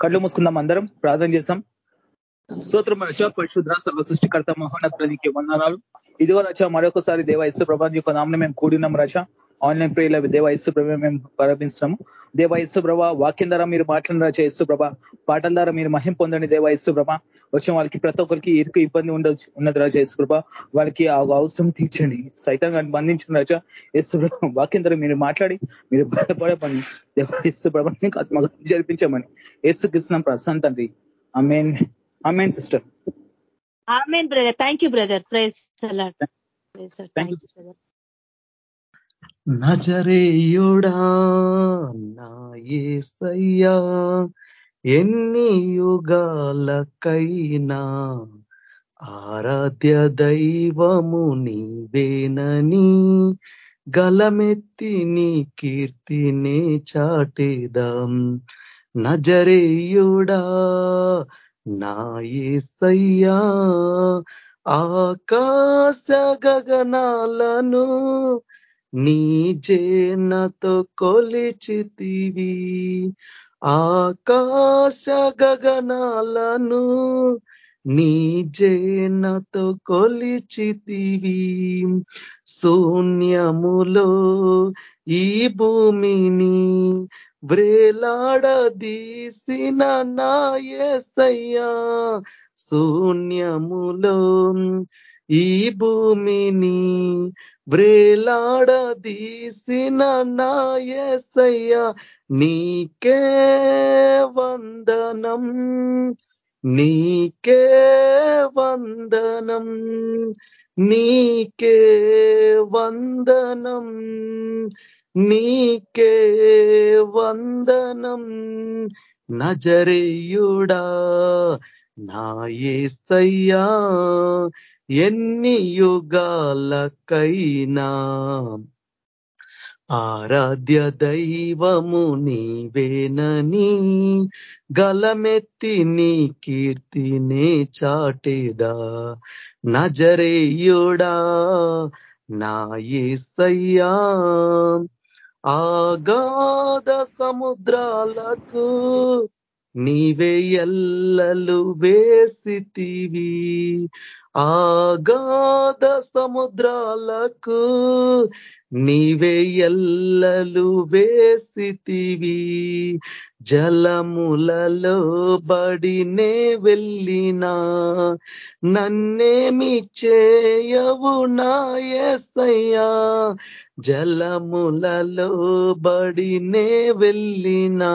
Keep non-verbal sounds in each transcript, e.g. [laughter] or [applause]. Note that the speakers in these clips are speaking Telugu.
కళ్ళు మూసుకుందాం అందరం ప్రార్థన చేసాం స్తోత్రం రచ పరిశుద్ధ సర్వ సృష్టికర్త మహోన్నతానికి వందనాలు. ఇదిగో రచ మరొకసారి దేవ ఇసు ప్రభా యొక్క నామని మేము కూడినాం రచ ఆన్లైన్ ప్రేయల దేవ ఇసు ప్రభ మేము ప్రారంభిస్తున్నాము దేవ ఇసు ప్రభ వాక్యం ద్వారా మీరు మాట్లాడిన రచ ఇసు ప్రభ పాటల ద్వారా మీరు మహిం పొందండి దేవ ఇసు ప్రభ. వచ్చిన వాళ్ళకి ప్రతి ఒక్కరికి ఇరుకు ఇబ్బంది ఉండొచ్చు ఉన్నది రాజా ఇసు ప్రభ. వాళ్ళకి ఆ అవసరం తీర్చండి. సైతంగా బంధించిన రచ ఇసు ప్రభ. వాక్యం ద్వారా మీరు మాట్లాడి మీరు బలపడే పని దేవ ఇసు ప్రభ ఆత్మగా జరిపించమని ఏసుకిస్తున్నాం ప్రశాంత్ తండ్రి. Amen amen sister. Amen brother. Thank you brother. Praise నజరేయుడా నా ఏసయ్యా ఎన్ని యుగాలకైనా ఆరాధ్య దైవము నీవేనని గలమెత్తి నీ కీర్తినే చాటేదాం. నజరేయుడా నా ఏసయ్యా ఆకాశ గగనాలను నీజే జేనతో కొలిచితివి. ఆకాశ గగనాలను నీజే జేనతో కొలిచితివి. శూన్యములో ఈ భూమిని వ్రేలాడదీసిన నాయసయ్యా శూన్యములో ఈ భూమిని వ్రేలాడదీసిన నాయసయ్యా నీకే వందనం నీకే వందనం నీకే వందనం నీకే వందనం. నజరేయుడా నా ఏసయ్యా ఎన్ని యుగాలకైనా ఆరాధ్య దైవము నీవేనని గలమెత్తి నీ కీర్తినే చాటేదా. నజరేయుడా నా ఏసయ్యా ఆగాధ సముద్రాలకు నీవే ఎల్లలు వేసితివి. ఆగాధ సముద్రాలకు నీవే ఎల్లలు వేసితివి జలములలో బడినే వెళ్ళినా. నన్నేమి చేయవు నాయసయ్యా జలములలో బడినే వెళ్ళినా.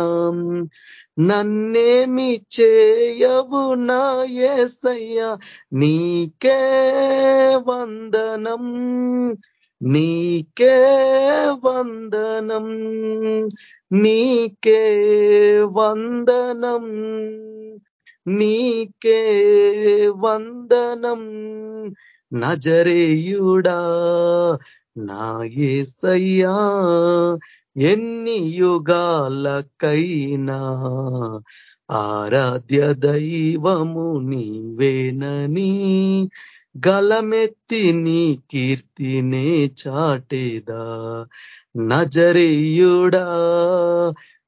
నన్నేమి చేయవు నాయసయ్యా నీకే వందనం. నీకే వందనం నీకే వందనం నీకే వందనం. నజరేయుడా నా ఏసయ్యా ఎన్ని యుగాలకైనా ఆరాధ్య దైవము నీవేనని గలమెత్తి నీ కీర్తినే చాటేదా. నజరేయుడా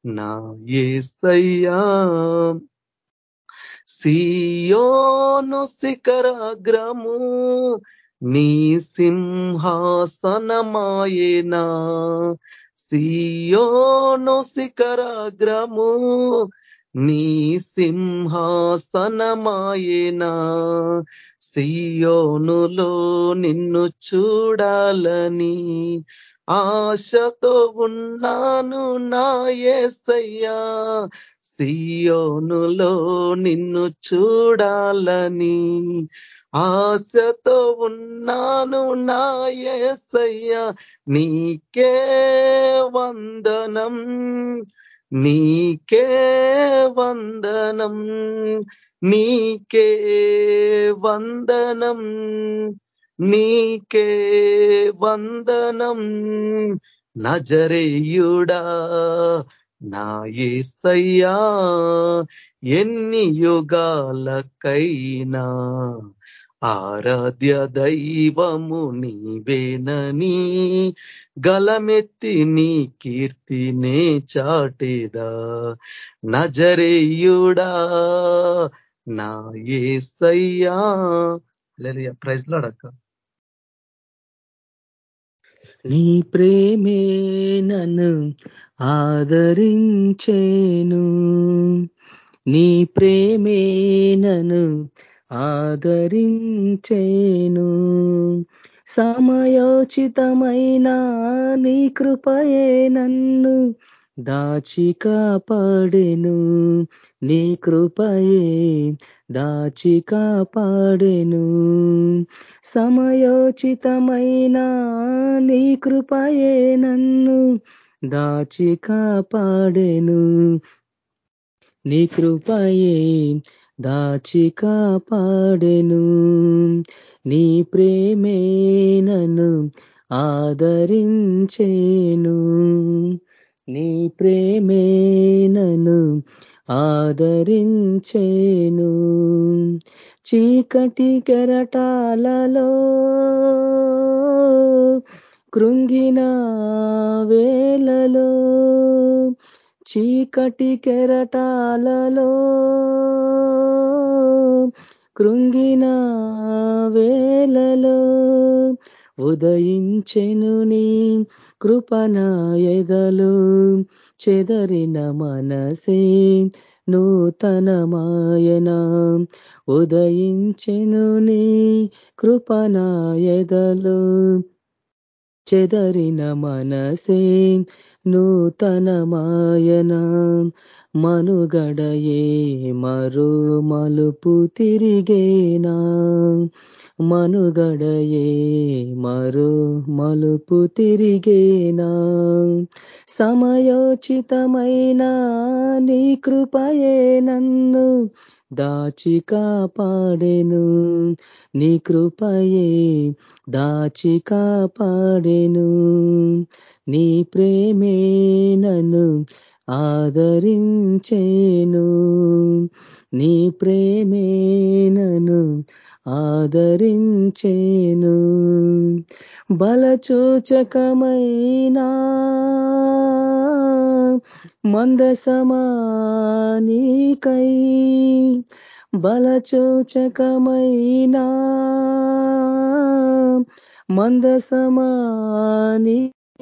నా ఏసయ్యా. సియోను శిఖరాగ్రము నీ సింహాసనమాయేనా. సియోను శిఖరాగ్రము నీ సింహాసనమాయేనా. సియోనులో నిన్ను చూడాలని ఆశతో ఉన్నాను నా ఏసయ్యా. సియోనులో నిన్ను చూడాలని ఆశతో ఉన్నాను నా ఏసయ్యా. నీకే వందనం. నీకే వందనం నీకే వందనం నీకే వందనం. నజరేయుడా నా ఏసయ్యా ఎన్ని యుగాలకైనా ఆరాధ్య దైవము నీవేనని గలమెత్తి నీ కీర్తినే చాటేదా. నజరేయుడా నా ఏసయ్యా. ప్రైజ్ లాడక్క నీ ప్రేమే నన్ను ఆదరించేను. నీ ప్రేమే నన్ను ఆదరించేను. సమయోచితమైన నీ కృపయే నన్ను దాచి కాపాడెను. నీ కృపయే దాచి కాపాడెను. సమయోచితమైన నీ కృపయే నన్ను దాచి కాపాడెను. నీ కృపయే దాచి కాపాడెను. నీ ప్రేమే నన్ను ఆదరించేను. నీ ప్రేమే నన్ను ఆదరించేను. చీకటి కెరటాలలో కృంగిన వేలలో చీకటి కెరటాలలో కృంగిన వేలలో ఉదయించెను నీ కృపణాయదలు చెదరిన మనసే నూతనమాయన. ఉదయించెను నీ కృపణాయదలు చెదరిన మనసే నూతనమాయన మనుగడయే మరో మలుపు తిరిగేనా. మనుగడయే మరో మలుపు తిరిగేనా. సమయోచితమైన నీ కృపయే నన్ను దాచి కాపాడెను. నీ కృపయే దాచి కాపాడెను. నీ ప్రేమే నన్ను ఆదరించేను. నీ ప్రేమే నన్ను ఆదరించేను. బలచూచకమైనా మందసమానికై బలచూచకమైనా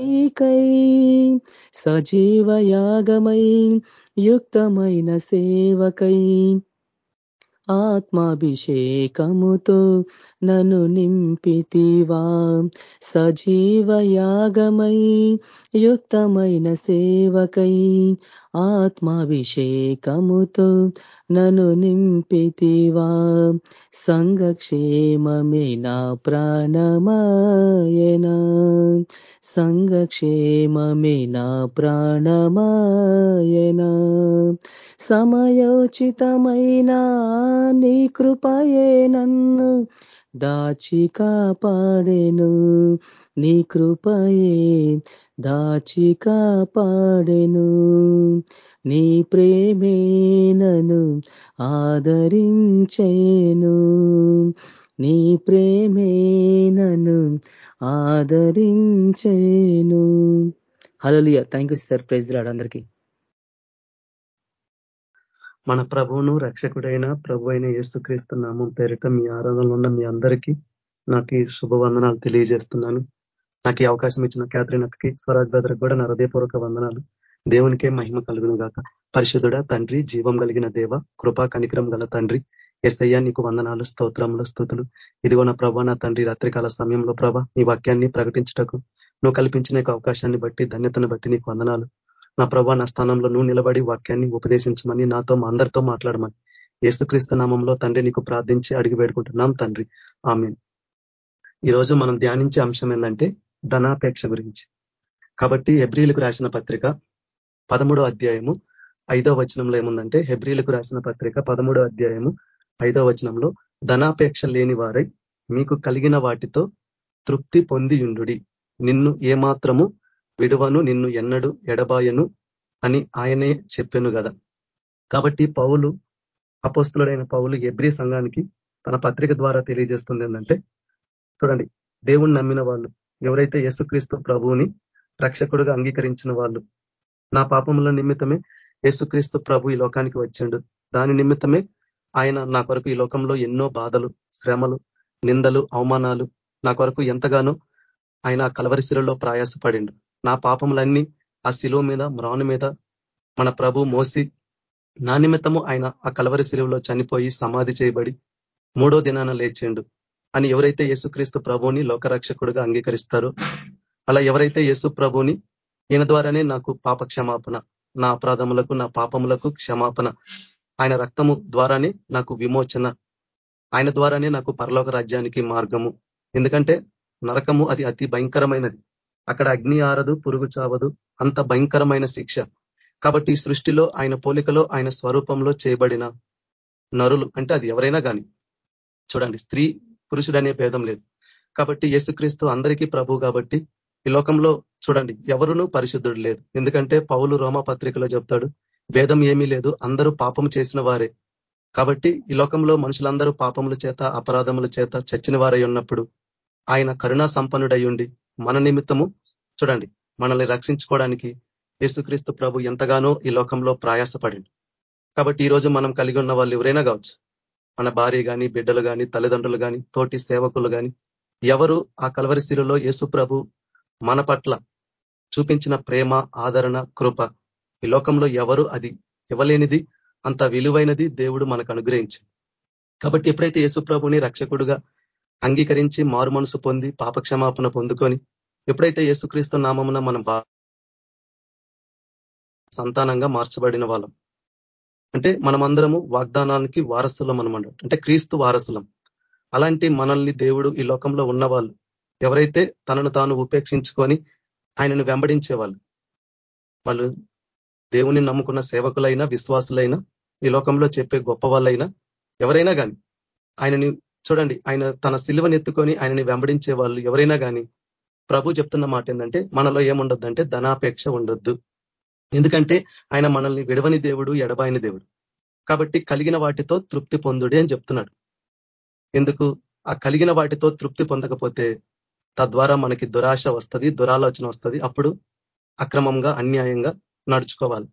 నీకై సజీవ యాగమై యుక్తమైన సేవకై. ఆత్మాభిషేకముతో నన్ను నింపితివా. సజీవయాగమై యుక్తమైన సేవకై ఆత్మాభిషేకముతో నన్ను నింపితివా. సంఘక్షేమమే నా ప్రాణమాయనా. సంఘక్షేమమే నా ప్రాణమాయనా. సమయోచితమైన నీ కృపయే నన్ను దాచి కాపాడెను. నీ కృపయే దాచి కాపాడెను. నీ ప్రేమే నన్ను ఆదరించేను. నీ ప్రేమేనను ఆదరించేను. Hello thank you sir praise lord అందరికీ. మన ప్రభువును రక్షకుడైన ప్రభు అయిన యేసుక్రీస్తు నామం పేరిట మీ ఆరాధనలో ఉన్న మీ అందరికీ నాకు ఈ శుభవందనాలు తెలియజేస్తున్నాను. నాకు ఈ అవకాశం ఇచ్చిన క్యాథరిన్ అక్కకి స్వరాజ్ బెదర్ కూడా నా హృదయపూర్వక వందనాలు. దేవునికే మహిమ కలుగును గాక. పరిశుద్ధుడ తండ్రి జీవం కలిగిన దేవ కృపా కనికరం గల తండ్రి ఎస్ఐయా నీకు వందనాలు స్తోత్రములు స్థుతులు. ఇదిగో నా ప్రభా నా తండ్రి రాత్రికాల సమయంలో ప్రభా నీ వాక్యాన్ని ప్రకటించటకు నువ్వు కల్పించిన అవకాశాన్ని బట్టి ధన్యతను బట్టి నీకు వందనాలు. నా ప్రభా నా స్థానంలో నువ్వు నిలబడి వాక్యాన్ని ఉపదేశించమని నాతో మా అందరితో మాట్లాడమని. ఏసుక్రీస్తు నామంలో తండ్రి నీకు ప్రార్థించి అడిగి పెడుకుంటున్నాం తండ్రి. ఆమె ఈరోజు మనం ధ్యానించే అంశం ఏంటంటే ధనాపేక్ష గురించి. కాబట్టి హెబ్రిలకు రాసిన పత్రిక పదమూడో అధ్యాయము ఐదో వచనంలో ఏముందంటే హెబ్రిలకు రాసిన పత్రిక పదమూడో అధ్యాయము ఐదో వచనంలో ధనాపేక్ష లేని వారై మీకు కలిగిన వాటితో తృప్తి పొందియుండు నిన్ను ఏమాత్రము విడువను నిన్ను ఎన్నడు ఎడబాయను అని ఆయనే చెప్పాను కదా కాబట్టి పౌలు అపోస్తులుడైన పౌలు ఎబ్రి సంఘానికి తన పత్రిక ద్వారా తెలియజేస్తుంది ఏంటంటే చూడండి దేవుణ్ణి నమ్మిన వాళ్ళు ఎవరైతే యేసుక్రీస్తు ప్రభువుని రక్షకుడుగా అంగీకరించిన వాళ్ళు నా పాపముల నిమిత్తమే యేసుక్రీస్తు ప్రభు ఈ లోకానికి వచ్చిండు. దాని నిమిత్తమే ఆయన నా కొరకు ఈ లోకంలో ఎన్నో బాధలు శ్రమలు నిందలు అవమానాలు నా కొరకు ఎంతగానో ఆయన కలవరిశిలలో ప్రయాసపడిండు. నా పాపములన్నీ ఆ శిలువ మీద మ్రాను మీద మన ప్రభు మోసి నా నిమిత్తము ఆయన ఆ కలవరి శిలువలో చనిపోయి సమాధి చేయబడి మూడో దినాన లేచిండు. అని ఎవరైతే యేసుక్రీస్తు ప్రభుని లోకరక్షకుడుగా అంగీకరిస్తారో అలా ఎవరైతే యేసు ప్రభుని ఈయన ద్వారానే నాకు పాప క్షమాపణ నా అపరాధములకు నా పాపములకు క్షమాపణ ఆయన రక్తము ద్వారానే నాకు విమోచన ఆయన ద్వారానే నాకు పరలోక రాజ్యానికి మార్గము. ఎందుకంటే నరకము అది అతి భయంకరమైనది. అక్కడ అగ్ని ఆరదు పురుగు చావదు. అంత భయంకరమైన శిక్ష. కాబట్టి సృష్టిలో ఆయన పోలికలో ఆయన స్వరూపంలో చేయబడిన నరులు అంటే అది ఎవరైనా కానీ చూడండి స్త్రీ పురుషుడు అనే భేదం లేదు. కాబట్టి యేసుక్రీస్తు అందరికీ ప్రభు కాబట్టి ఈ లోకంలో చూడండి ఎవరునూ పరిశుద్ధుడు లేదు. ఎందుకంటే పౌలు రోమ పత్రికలో చెప్తాడు భేదం ఏమీ లేదు అందరూ పాపం చేసిన వారే. కాబట్టి ఈ లోకంలో మనుషులందరూ పాపముల చేత అపరాధముల చేత చచ్చిన వారై ఉన్నప్పుడు ఆయన కరుణా సంపన్నుడై ఉండి మన నిమిత్తము చూడండి మనల్ని రక్షించుకోవడానికి యేసుక్రీస్తు ప్రభు ఎంతగానో ఈ లోకంలో ప్రయాసపడింది కాబట్టి ఈ రోజు మనం కలిగి ఉన్న వాళ్ళు ఎవరైనా కావచ్చు. మన భార్య కానీ బిడ్డలు కానీ తల్లిదండ్రులు కానీ తోటి సేవకులు కానీ ఎవరు ఆ కలవరి శిలులో యేసు ప్రభు మన పట్ల చూపించిన ప్రేమ ఆదరణ కృప ఈ లోకంలో ఎవరు అది ఇవ్వలేనిది అంత విలువైనది దేవుడు మనకు అనుగ్రహించింది కాబట్టి ఎప్పుడైతే యేసు ప్రభుని రక్షకుడుగా అంగీకరించి మారు మనసు పొంది పాపక్షమాపణ పొందుకొని ఎప్పుడైతే యేసుక్రీస్తు నామమున మనం సంతానంగా మార్చబడిన వాళ్ళం. అంటే మనమందరము వాగ్దానానికి వారసులం అనమాట అంటే క్రీస్తు వారసులం. అలాంటి మనల్ని దేవుడు ఈ లోకంలో ఉన్నవాళ్ళు ఎవరైతే తనను తాను ఉపేక్షించుకొని ఆయనను వెంబడించే వాళ్ళు వాళ్ళు దేవుని నమ్ముకున్న సేవకులైనా విశ్వాసులైనా ఈ లోకంలో చెప్పే గొప్ప వాళ్ళైనా ఎవరైనా కానీ ఆయనని చూడండి ఆయన తన సిలువనెత్తుకొని ఆయనని వెంబడించే వాళ్ళు ఎవరైనా కానీ ప్రభు చెప్తున్న మాట ఏంటంటే మనలో ఏముండొద్దంటే ధనాపేక్ష ఉండొద్దు. ఎందుకంటే ఆయన మనల్ని విడవని దేవుడు ఎడబాయిని దేవుడు. కాబట్టి కలిగిన వాటితో తృప్తి పొందుడే అని చెప్తున్నాడు. ఎందుకు? ఆ కలిగిన వాటితో తృప్తి పొందకపోతే తద్వారా మనకి దురాశ వస్తుంది దురాలోచన వస్తుంది. అప్పుడు అక్రమంగా అన్యాయంగా నడుచుకోవాలి.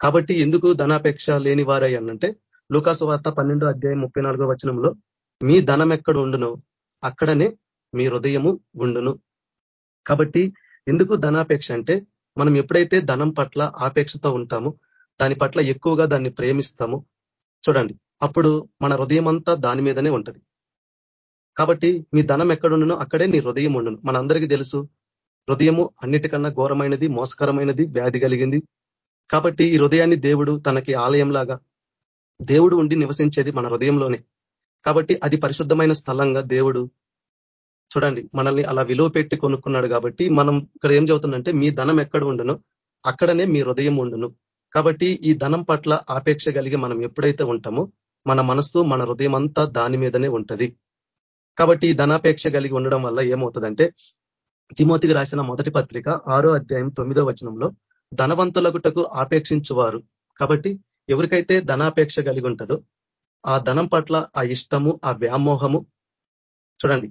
కాబట్టి ఎందుకు ధనాపేక్ష లేని వారై అనంటే లూకాసు వార్త పన్నెండో అధ్యాయం ముప్పై నాలుగో వచనంలో మీ ధనం ఎక్కడ ఉండునో అక్కడనే మీ హృదయము ఉండును. కాబట్టి ఎందుకు ధనాపేక్ష అంటే మనం ఎప్పుడైతే ధనం పట్ల ఆపేక్షతో ఉంటామో దాని పట్ల ఎక్కువగా దాన్ని ప్రేమిస్తాము చూడండి అప్పుడు మన హృదయం అంతా దాని మీదనే ఉంటది. కాబట్టి మీ ధనం ఎక్కడుండునో అక్కడే నీ హృదయం ఉండును. మనందరికీ తెలుసు హృదయము అన్నిటికన్నా ఘోరమైనది మోసకరమైనది వ్యాధి కలిగింది. కాబట్టి ఈ హృదయాన్ని దేవుడు తనకి ఆలయంలాగా దేవుడు ఉండి నివసించేది మన హృదయంలోనే. కాబట్టి అది పరిశుద్ధమైన స్థలంగా దేవుడు చూడండి మనల్ని అలా విలువ పెట్టి కొనుక్కున్నాడు కాబట్టి మనం ఇక్కడ ఏం చదువుతుందంటే మీ ధనం ఎక్కడ ఉండను అక్కడనే మీ హృదయం ఉండును. కాబట్టి ఈ ధనం పట్ల ఆపేక్ష కలిగి మనం ఎప్పుడైతే ఉంటామో మన మనస్సు మన హృదయం అంతా దాని మీదనే ఉంటది. కాబట్టి ఈ ధనాపేక్ష కలిగి ఉండడం వల్ల ఏమవుతుందంటే తిమోతికి రాసిన మొదటి పత్రిక ఆరో అధ్యాయం తొమ్మిదో వచనంలో ధనవంతులగుటకు ఆపేక్షించువారు. కాబట్టి ఎవరికైతే ధనాపేక్ష కలిగి ఉంటుందో ఆ ధనం పట్ల ఆ ఇష్టము ఆ వ్యామోహము చూడండి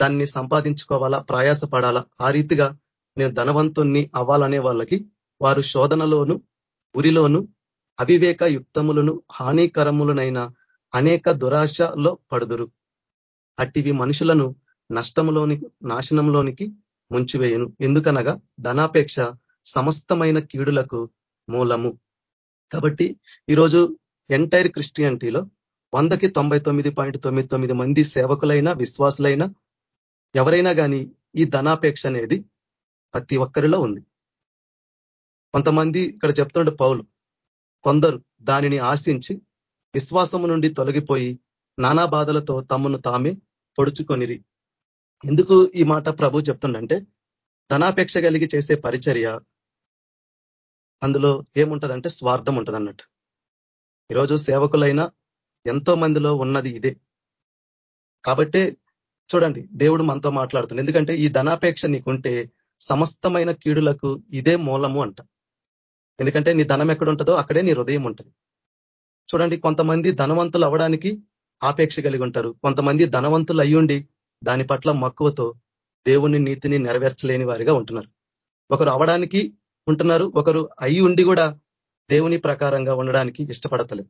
దాన్ని సంపాదించుకోవాలా ప్రయాస పడాలా ఆ రీతిగా నేను ధనవంతుణ్ణి అవ్వాలనే వాళ్ళకి వారు శోధనలోను ఉరిలోను అవివేక యుక్తములను హానికరములనైన అనేక దురాశలో పడుదురు. అట్టివి మనుషులను నష్టంలోని నాశనంలోనికి ముంచివేయను. ఎందుకనగా ధనాపేక్ష సమస్తమైన కీడులకు మూలము. కాబట్టి ఈరోజు ఎంటైర్ క్రిస్టియానిటీలో వందకి తొంభై తొమ్మిది పాయింట్ తొమ్మిది తొమ్మిది మంది సేవకులైనా విశ్వాసులైనా ఎవరైనా కానీ ఈ ధనాపేక్ష అనేది ప్రతి ఒక్కరిలో ఉంది. కొంతమంది ఇక్కడ చెప్తుండే పౌలు కొందరు దానిని ఆశించి విశ్వాసము నుండి తొలగిపోయి నానా బాధలతో తమను తామే పొడుచుకొనిరి. ఎందుకు ఈ మాట ప్రభు చెప్తుండంటే ధనాపేక్ష కలిగి చేసే పరిచర్య అందులో ఏముంటదంటే స్వార్థం ఉంటుంది అన్నట్టు ఈరోజు సేవకులైనా ఎంతో మందిలో ఉన్నది ఇదే. కాబట్టే చూడండి దేవుడు మనతో మాట్లాడుతుంది ఎందుకంటే ఈ ధనాపేక్ష నీకుంటే సమస్తమైన కీడులకు ఇదే మూలము అంట. ఎందుకంటే నీ ధనం ఎక్కడ ఉంటుందో అక్కడే నీ హృదయం ఉంటుంది. చూడండి కొంతమంది ధనవంతులు అవ్వడానికి ఆపేక్ష కలిగి ఉంటారు. కొంతమంది ధనవంతులు అయ్యుండి దాని పట్ల మక్కువతో దేవుని నీతిని నెరవేర్చలేని వారిగా ఉంటున్నారు. ఒకరు అవడానికి ఉంటున్నారు ఒకరు అయి ఉండి కూడా దేవుని ప్రకారంగా ఉండడానికి ఇష్టపడతలేదు.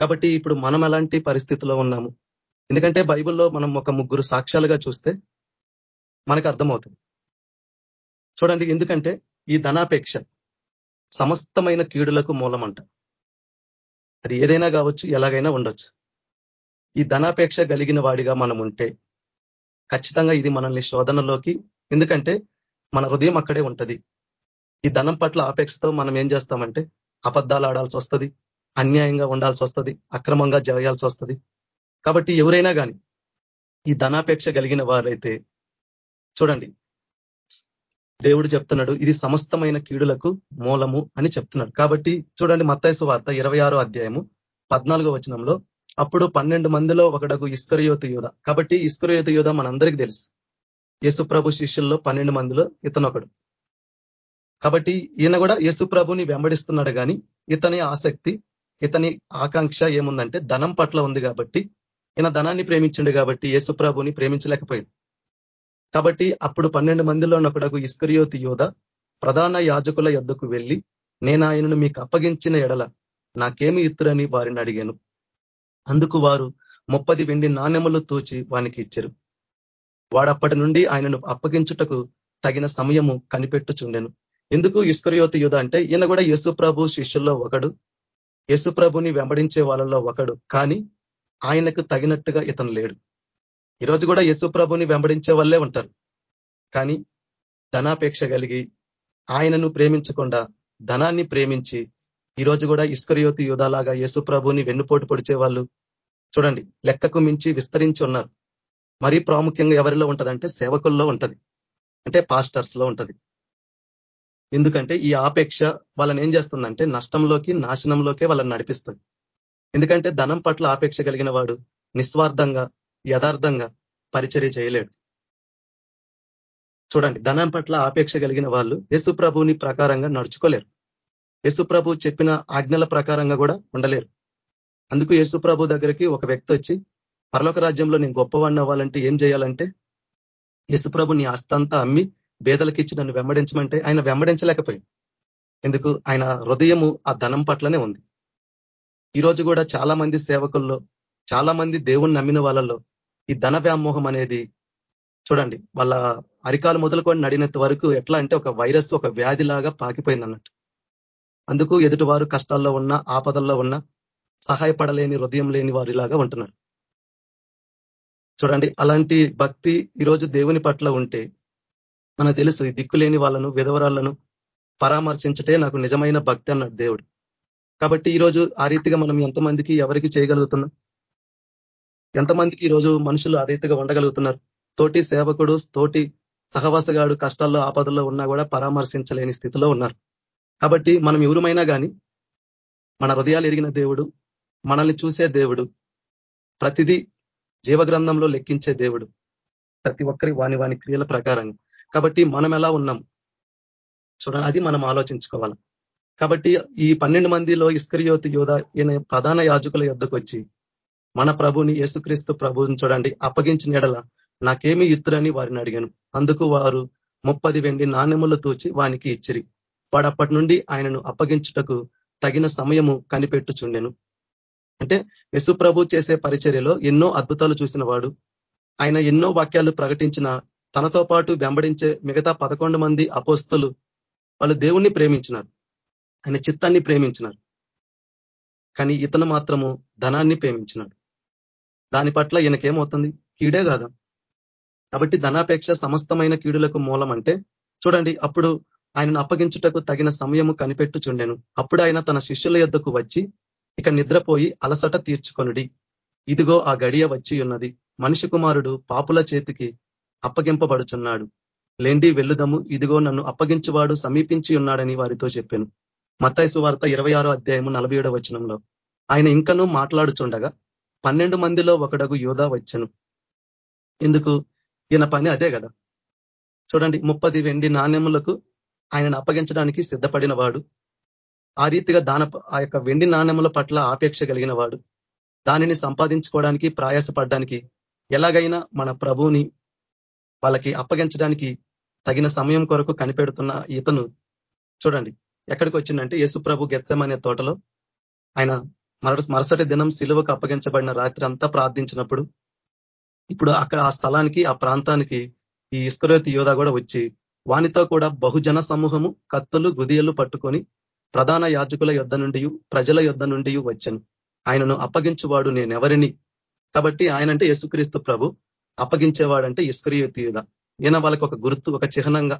కాబట్టి ఇప్పుడు మనం ఎలాంటి పరిస్థితిలో ఉన్నాము? ఎందుకంటే బైబిల్లో మనం ఒక ముగ్గురు సాక్ష్యాలుగా చూస్తే మనకు అర్థమవుతుంది. చూడండి ఎందుకంటే ఈ ధనాపేక్ష సమస్తమైన కీడులకు మూలమంట. అది ఏదైనా కావచ్చు ఎలాగైనా ఉండొచ్చు. ఈ ధనాపేక్ష కలిగిన వాడిగా మనం ఉంటే ఖచ్చితంగా ఇది మనల్ని శోధనలోకి ఎందుకంటే మన హృదయం అక్కడే ఉంటది. ఈ ధనం పట్ల ఆపేక్షతో మనం ఏం చేస్తామంటే అబద్ధాలు ఆడాల్సి వస్తుంది. అన్యాయంగా ఉండాల్సి వస్తుంది అక్రమంగా జరగాల్సి వస్తుంది. కాబట్టి ఎవరైనా కానీ ఈ ధనాపేక్ష కలిగిన వారైతే చూడండి దేవుడు చెప్తున్నాడు ఇది సమస్తమైన కీడులకు మూలము అని చెప్తున్నాడు. కాబట్టి చూడండి మత్తైసు వార్త ఇరవై అధ్యాయము పద్నాలుగో వచనంలో అప్పుడు పన్నెండు మందిలో ఒకడకు ఇస్కరయోత యోధ కాబట్టి ఇస్కరయోత యోధ మనందరికీ తెలుసు యేసు ప్రభు శిష్యుల్లో పన్నెండు మందిలో ఇతను ఒకడు కాబట్టి ఈయన కూడా యేసు ప్రభుని వెంబడిస్తున్నాడు కానీ ఇతని ఆసక్తి ఇతని ఆకాంక్ష ఏముందంటే ధనం పట్ల ఉంది కాబట్టి ఈయన ధనాన్ని ప్రేమించిండు కాబట్టి యేసుప్రభుని ప్రేమించలేకపోయింది కాబట్టి అప్పుడు పన్నెండు మందిలో ఒకడకు ఇస్కరియోతి యోధ ప్రధాన యాజకుల యొద్దకు వెళ్ళి నేను ఆయనను మీకు అప్పగించిన ఎడల నాకేమి ఇత్తురని వారిని అడిగాను. అందుకు వారు ముప్పది వెండి నాణ్యములు తూచి వానికి ఇచ్చారు. వాడప్పటి నుండి ఆయనను అప్పగించుటకు తగిన సమయము కనిపెట్టుచుండెను. ఎందుకు ఇస్కరియోతి యుధ అంటే ఈయన కూడా యేసుప్రభు శిష్యుల్లో ఒకడు. యేసుప్రభుని వెంబడించే వాళ్ళలో ఒకడు కానీ ఆయనకు తగినట్టుగా ఇతను లేడు. ఈరోజు కూడా యశుప్రభుని వెంబడించే వాళ్ళే ఉంటారు. కానీ ధనాపేక్ష కలిగి ఆయనను ప్రేమించకుండా ధనాన్ని ప్రేమించి ఈరోజు కూడా ఇస్కరియోతి యుధాలాగా యేసుప్రభుని వెన్నుపోటు పొడిచే వాళ్ళు చూడండి లెక్కకు మించి విస్తరించి ఉన్నారు. మరీ ప్రాముఖ్యంగా ఎవరిలో ఉంటుందంటే సేవకుల్లో ఉంటది. అంటే పాస్టర్స్లో ఉంటది. ఎందుకంటే ఈ ఆపేక్ష వాళ్ళని ఏం చేస్తుందంటే నష్టంలోకి నాశనంలోకే వాళ్ళని నడిపిస్తుంది. ఎందుకంటే ధనం పట్ల ఆపేక్ష కలిగిన వాడు నిస్వార్థంగా యథార్థంగా పరిచర్య చేయలేడు. చూడండి ధనం పట్ల ఆపేక్ష కలిగిన వాళ్ళు యేసు ప్రభుని ప్రకారంగా నడుచుకోలేరు. యేసు ప్రభు చెప్పిన ఆజ్ఞల ప్రకారంగా కూడా ఉండలేరు. అందుకు యేసు ప్రభు దగ్గరికి ఒక వ్యక్తి వచ్చి పరలోక రాజ్యంలో నేను గొప్పవాడిని అవ్వాలంటే ఏం చేయాలంటే యేసు ప్రభు నీ ఆస్తంతా అమ్మి బేదలకు ఇచ్చి నన్ను వెంబడించమంటే ఆయన వెంబడించలేకపోయింది ఎందుకు? ఆయన హృదయము ఆ ధనం పట్లనే ఉంది. ఈరోజు కూడా చాలా మంది సేవకుల్లో చాలా మంది దేవుణ్ణి నమ్మిన వాళ్ళలో ఈ ధన వ్యామోహం అనేది చూడండి వాళ్ళ అరికాలు మొదలుకొని నడినంత వరకు ఎట్లా అంటే ఒక వైరస్ ఒక వ్యాధిలాగా పాకిపోయింది అన్నట్టు అందుకు ఎదుటివారు కష్టాల్లో ఉన్న ఆపదల్లో ఉన్న సహాయపడలేని హృదయం లేని వారిలాగా ఉంటున్నారు. చూడండి అలాంటి భక్తి ఈరోజు దేవుని పట్ల ఉంటే మనకు తెలుసు ఈ దిక్కులేని వాళ్ళను విధవరాలను పరామర్శించటే నాకు నిజమైన భక్తి అన్నాడు దేవుడు. కాబట్టి ఈరోజు ఆ రీతిగా మనం ఎంతమందికి ఎవరికి చేయగలుగుతున్నాం? ఎంతమందికి ఈరోజు మనుషులు ఆ రీతిగా ఉండగలుగుతున్నారు? తోటి సేవకుడు తోటి సహవాసగాడు కష్టాల్లో ఆపదల్లో ఉన్నా కూడా పరామర్శించలేని స్థితిలో ఉన్నారు. కాబట్టి మనం ఎవరుమైనా కానీ మన హృదయాలు ఎరిగిన దేవుడు మనల్ని చూసే దేవుడు ప్రతిదీ జీవగ్రంథంలో లెక్కించే దేవుడు ప్రతి ఒక్కరి వాని వాని క్రియల ప్రకారంగా. కాబట్టి మనం ఎలా ఉన్నాం? చూడండి అది మనం ఆలోచించుకోవాలి. కాబట్టి ఈ పన్నెండు మందిలో ఇస్కరియోతి యోధ ఈయన ప్రధాన యాజకుల యుద్ధకు వచ్చి మన ప్రభుని యేసుక్రీస్తు ప్రభుని చూడండి అప్పగించిన ఎడల నాకేమి ఇత్తురని వారిని అడిగాను. అందుకు వారు ముప్పది వెండి నాణ్యములు తూచి వానికి ఇచ్చిరి. వాడప్పటి నుండి ఆయనను అప్పగించుటకు తగిన సమయము కనిపెట్టుచుండెను. అంటే యశు ప్రభు చేసే పరిచర్యలో ఎన్నో అద్భుతాలు చూసిన వాడు. ఆయన ఎన్నో వాక్యాలు ప్రకటించిన తనతో పాటు వెంబడించే మిగతా పదకొండు మంది అపోస్తులు వాళ్ళు దేవుణ్ణి ప్రేమించినారు. ఆయన చిత్తాన్ని ప్రేమించినారు. కానీ ఇతను మాత్రము ధనాన్ని ప్రేమించినాడు. దాని పట్ల ఈయనకేమవుతుంది? కీడే కాదా. కాబట్టి ధనాపేక్ష సమస్తమైన కీడులకు మూలం అంటే చూడండి అప్పుడు ఆయనను అప్పగించుటకు తగిన సమయము కనిపెట్టుచుండెను అప్పుడు ఆయన తన శిష్యుల యొద్దకు వచ్చి ఇక నిద్రపోయి అలసట తీర్చుకొనుడి. ఇదిగో ఆ గడియ వచ్చి ఉన్నది మనిషి కుమారుడు పాపుల చేతికి అప్పగింపబడుచున్నాడు. లేండి వెళ్ళుదము. ఇదిగో నన్ను అప్పగించువాడు సమీపించి ఉన్నాడని వారితో చెప్పాను. మత్తైసు వార్త ఇరవై అధ్యాయము నలభై వచనంలో. ఆయన ఇంకనూ మాట్లాడుచుండగా పన్నెండు మందిలో ఒకడగు యోధా వచ్చను. ఎందుకు ఈయన పని అదే కదా చూడండి ముప్పది వెండి నాణ్యములకు ఆయనను అప్పగించడానికి సిద్ధపడిన వాడు ఆ రీతిగా దాన ఆ యొక్క వెండి నాణ్యముల పట్ల ఆపేక్ష కలిగిన వాడు దానిని సంపాదించుకోవడానికి ప్రయాసపడడానికి ఎలాగైనా మన ప్రభువుని వాళ్ళకి అప్పగించడానికి తగిన సమయం కొరకు కనిపెడుతున్న ఇతను చూడండి ఎక్కడికి వచ్చిందంటే యేసు ప్రభు గెచ్చమనే తోటలో ఆయన మరుసటి దినం సిలువకు అప్పగించబడిన రాత్రి అంతా ప్రార్థించినప్పుడు ఇప్పుడు అక్కడ ఆ స్థలానికి ఆ ప్రాంతానికి ఈ ఇస్కరోతి యోధ కూడా వచ్చి వానితో కూడా బహుజన సమూహము కత్తులు గుదియలు పట్టుకొని ప్రధాన యాజకుల యుద్ధ నుండి ప్రజల యుద్ధ నుండి వచ్చాను. ఆయనను అప్పగించువాడు నేనెవరిని? కాబట్టి ఆయన అంటే యేసుక్రీస్తు ప్రభు. అప్పగించేవాడంటే ఇస్కరియోతీయుద ఈయన వాళ్ళకి ఒక గుర్తు ఒక చిహ్నంగా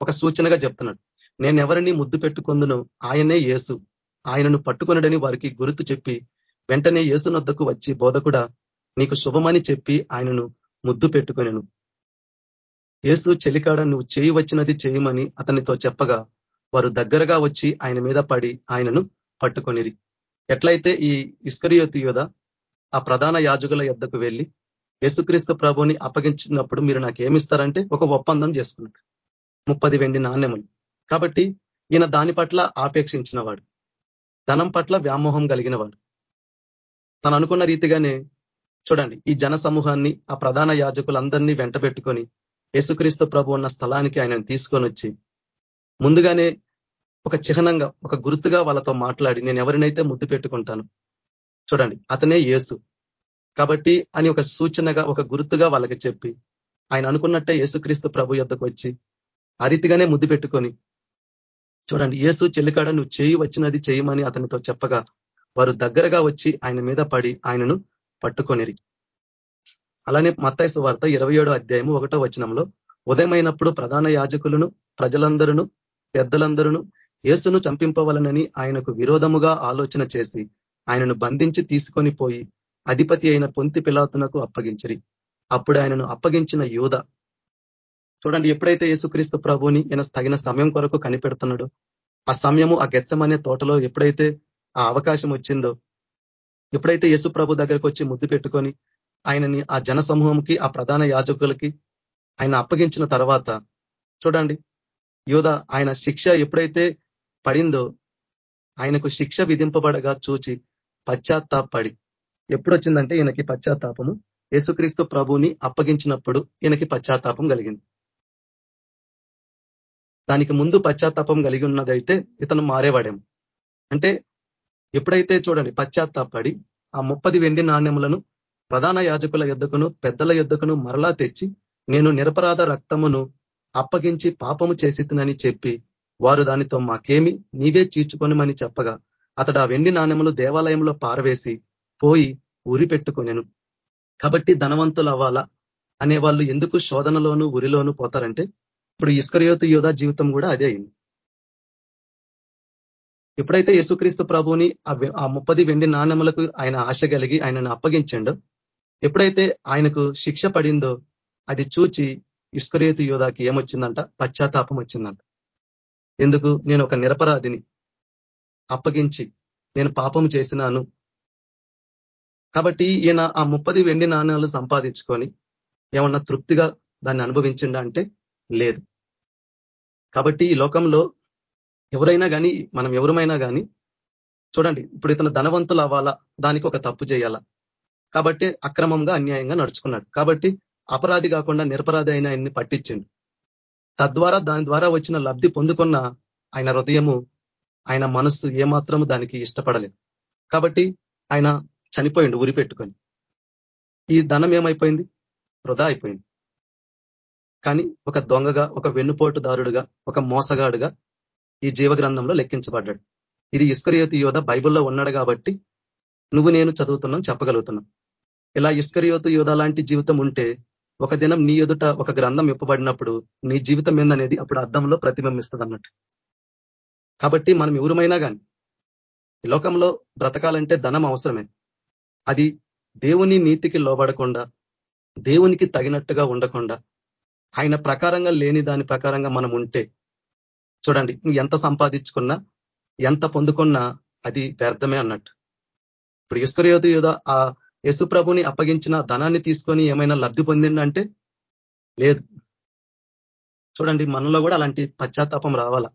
ఒక సూచనగా చెప్తున్నాడు. నేను ఎవరిని ముద్దు పెట్టుకుందును ఆయనే యేసు. ఆయనను పట్టుకునడని వారికి గుర్తు చెప్పి వెంటనే యేసునొద్దకు వచ్చి బోధకుడా నీకు శుభమని చెప్పి ఆయనను ముద్దు పెట్టుకునేను. యేసు చెలికాడ నువ్వు చేయి వచ్చినది చేయమని అతనితో చెప్పగా వారు దగ్గరగా వచ్చి ఆయన మీద పడి ఆయనను పట్టుకొనిరి. ఎట్లయితే ఈ ఇస్కరియోతి యోధ ఆ ప్రధాన యాజకుల యొద్దకు వెళ్ళి యేసుక్రీస్తు ప్రభుని అప్పగించినప్పుడు మీరు నాకు ఏమిస్తారంటే ఒక ఒప్పందం చేసుకున్నాడు. ముప్పది వెండి నాణ్యములు. కాబట్టి ఈయన దాని పట్ల ఆపేక్షించిన వాడు ధనం పట్ల వ్యామోహం కలిగిన వాడు తను అనుకున్న రీతిగానే చూడండి ఈ జన సమూహాన్ని ఆ ప్రధాన యాజకులందరినీ వెంట పెట్టుకొని యేసుక్రీస్తు ప్రభు ఉన్న స్థలానికి ఆయనను తీసుకొని వచ్చి ముందుగానే ఒక చిహ్నంగా ఒక గుర్తుగా వాళ్ళతో మాట్లాడి నేను ఎవరినైతే ముద్దు పెట్టుకుంటాను చూడండి అతనే యేసు. కాబట్టి అని ఒక సూచనగా ఒక గుర్తుగా వాళ్ళకి చెప్పి ఆయన అనుకున్నట్టే యేసుక్రీస్తు ప్రభు యొద్దకు వచ్చి ఆ రీతిగానే ముద్దు పెట్టుకొని చూడండి యేసు చెల్లికాడ నువ్వు చేయి వచ్చినది చేయమని అతనితో చెప్పగా వారు దగ్గరగా వచ్చి ఆయన మీద పడి ఆయనను పట్టుకొనిరి. అలానే మత్తాయిసు వార్త ఇరవై అధ్యాయము ఒకటో వచనంలో ఉదయమైనప్పుడు ప్రధాన యాజకులను ప్రజలందరూ పెద్దలందరూ యేసును చంపింపవలనని ఆయనకు విరోధముగా ఆలోచన చేసి ఆయనను బంధించి తీసుకొని పోయి అధిపతి అయిన పొంతి పిలాతునకు అప్పగించరి. అప్పుడు ఆయనను అప్పగించిన యోధ చూడండి ఎప్పుడైతే యేసుక్రీస్తు ప్రభుని ఈయన తగిన సమయం కొరకు కనిపెడుతున్నాడు ఆ సమయము ఆ గెచ్చమనే తోటలో ఎప్పుడైతే ఆ అవకాశం వచ్చిందో ఎప్పుడైతే యేసు ప్రభు దగ్గరికి వచ్చి ముద్దు పెట్టుకొని ఆయనని ఆ జన సమూహంకి ఆ ప్రధాన యాజకులకి ఆయన అప్పగించిన తర్వాత చూడండి యోధ ఆయన శిక్ష ఎప్పుడైతే పడిందో ఆయనకు శిక్ష విధింపబడగా చూచి పశ్చాత్తాపడి ఎప్పుడు వచ్చిందంటే ఈయనకి పశ్చాత్తాపము. యేసుక్రీస్తు ప్రభుని అప్పగించినప్పుడు ఈయనకి పశ్చాత్తాపం కలిగింది. దానికి ముందు పశ్చాత్తాపం కలిగి ఉన్నదైతే ఇతను మారేవాడేమో. అంటే ఎప్పుడైతే చూడండి పశ్చాత్తాపడి ఆ ముప్పది వెండి నాణ్యములను ప్రధాన యాజకుల యుద్ధకును పెద్దల యుద్ధకును మరలా తెచ్చి నేను నిరపరాధ రక్తమును అప్పగించి పాపము చేసినని చెప్పి వారు దానితో మాకేమి నీవే చీర్చుకొనమని చెప్పగా అతడు ఆ వెండి నాణ్యములు దేవాలయంలో పారవేసి పోయి ఉరి పెట్టుకొనెను. కాబట్టి ధనవంతులు అవ్వాలా అనే వాళ్ళు ఎందుకు శోధనలోను ఉరిలోను పోతారంటే ఇప్పుడు ఇస్కరియోతు యోధ జీవితం కూడా అదే అయింది. ఎప్పుడైతే యేసుక్రీస్తు ప్రభుని ఆ ముప్పది వెండి నాణ్యములకు ఆయన ఆశ కలిగి ఆయనను అప్పగించండో ఎప్పుడైతే ఆయనకు శిక్ష పడిందో అది చూచి ఇస్కరేతు యోధాకి ఏమొచ్చిందంట? పశ్చాత్తాపం వచ్చిందంట. ఎందుకు? నేను ఒక నిరపరాధిని. అప్పగించి నేను పాపం చేసినాను. కాబట్టి ఈయన ఆ ముప్పది వెండి నాణ్యాలు సంపాదించుకొని ఏమన్నా తృప్తిగా దాన్ని అనుభవించిండా అంటే లేదు. కాబట్టి ఈ లోకంలో ఎవరైనా కానీ మనం ఎవరమైనా కానీ చూడండి ఇప్పుడు ఇతను ధనవంతులు అవ్వాలా? దానికి ఒక తప్పు చేయాలా? కాబట్టి అక్రమంగా అన్యాయంగా నడుచుకున్నాడు. కాబట్టి అపరాధి కాకుండా నిరపరాధి అయిన ఆయన్ని పట్టించిండు. తద్వారా దాని ద్వారా వచ్చిన లబ్ధి పొందుకున్న ఆయన హృదయము ఆయన మనస్సు ఏమాత్రము దానికి ఇష్టపడలేదు. కాబట్టి ఆయన చనిపోయిండు ఉరి పెట్టుకొని. ఈ ధనం ఏమైపోయింది? వృధా అయిపోయింది. కానీ ఒక దొంగగా ఒక వెన్నుపోటుదారుడుగా ఒక మోసగాడుగా ఈ జీవగ్రంథంలో లెక్కించబడ్డాడు. ఇది ఇస్కరియోతి యోధ బైబుల్లో ఉన్నాడు కాబట్టి నువ్వు నేను చదువుతున్నాం చెప్పగలుగుతున్నాం. ఇలా ఇస్కరియోతు యోధ లాంటి జీవితం ఉంటే ఒక దినం నీ ఎదుట ఒక గ్రంథం ఇప్పబడినప్పుడు నీ జీవితం ఏందనేది అప్పుడు అర్థంలో ప్రతిబింబిస్తుంది అన్నట్టు కాబట్టి మనం ఎవరమైనా కానీ లోకంలో బ్రతకాలంటే ధనం అవసరమే. అది దేవుని నీతికి లోబడకుండా దేవునికి తగినట్టుగా ఉండకుండా ఆయన ప్రకారంగా లేని దాని ప్రకారంగా మనం ఉంటే చూడండి ఎంత సంపాదించుకున్నా ఎంత పొందుకున్నా అది వ్యర్థమే అన్నట్టు. ఇప్పుడు ఇస్కరయోధ యోధ ఆ ప్రభుని అప్పగించిన ధనాన్ని తీసుకొని ఏమైనా లబ్ధి పొందిందంటే లేదు. చూడండి మనలో కూడా అలాంటి పశ్చాత్తాపం రావాల?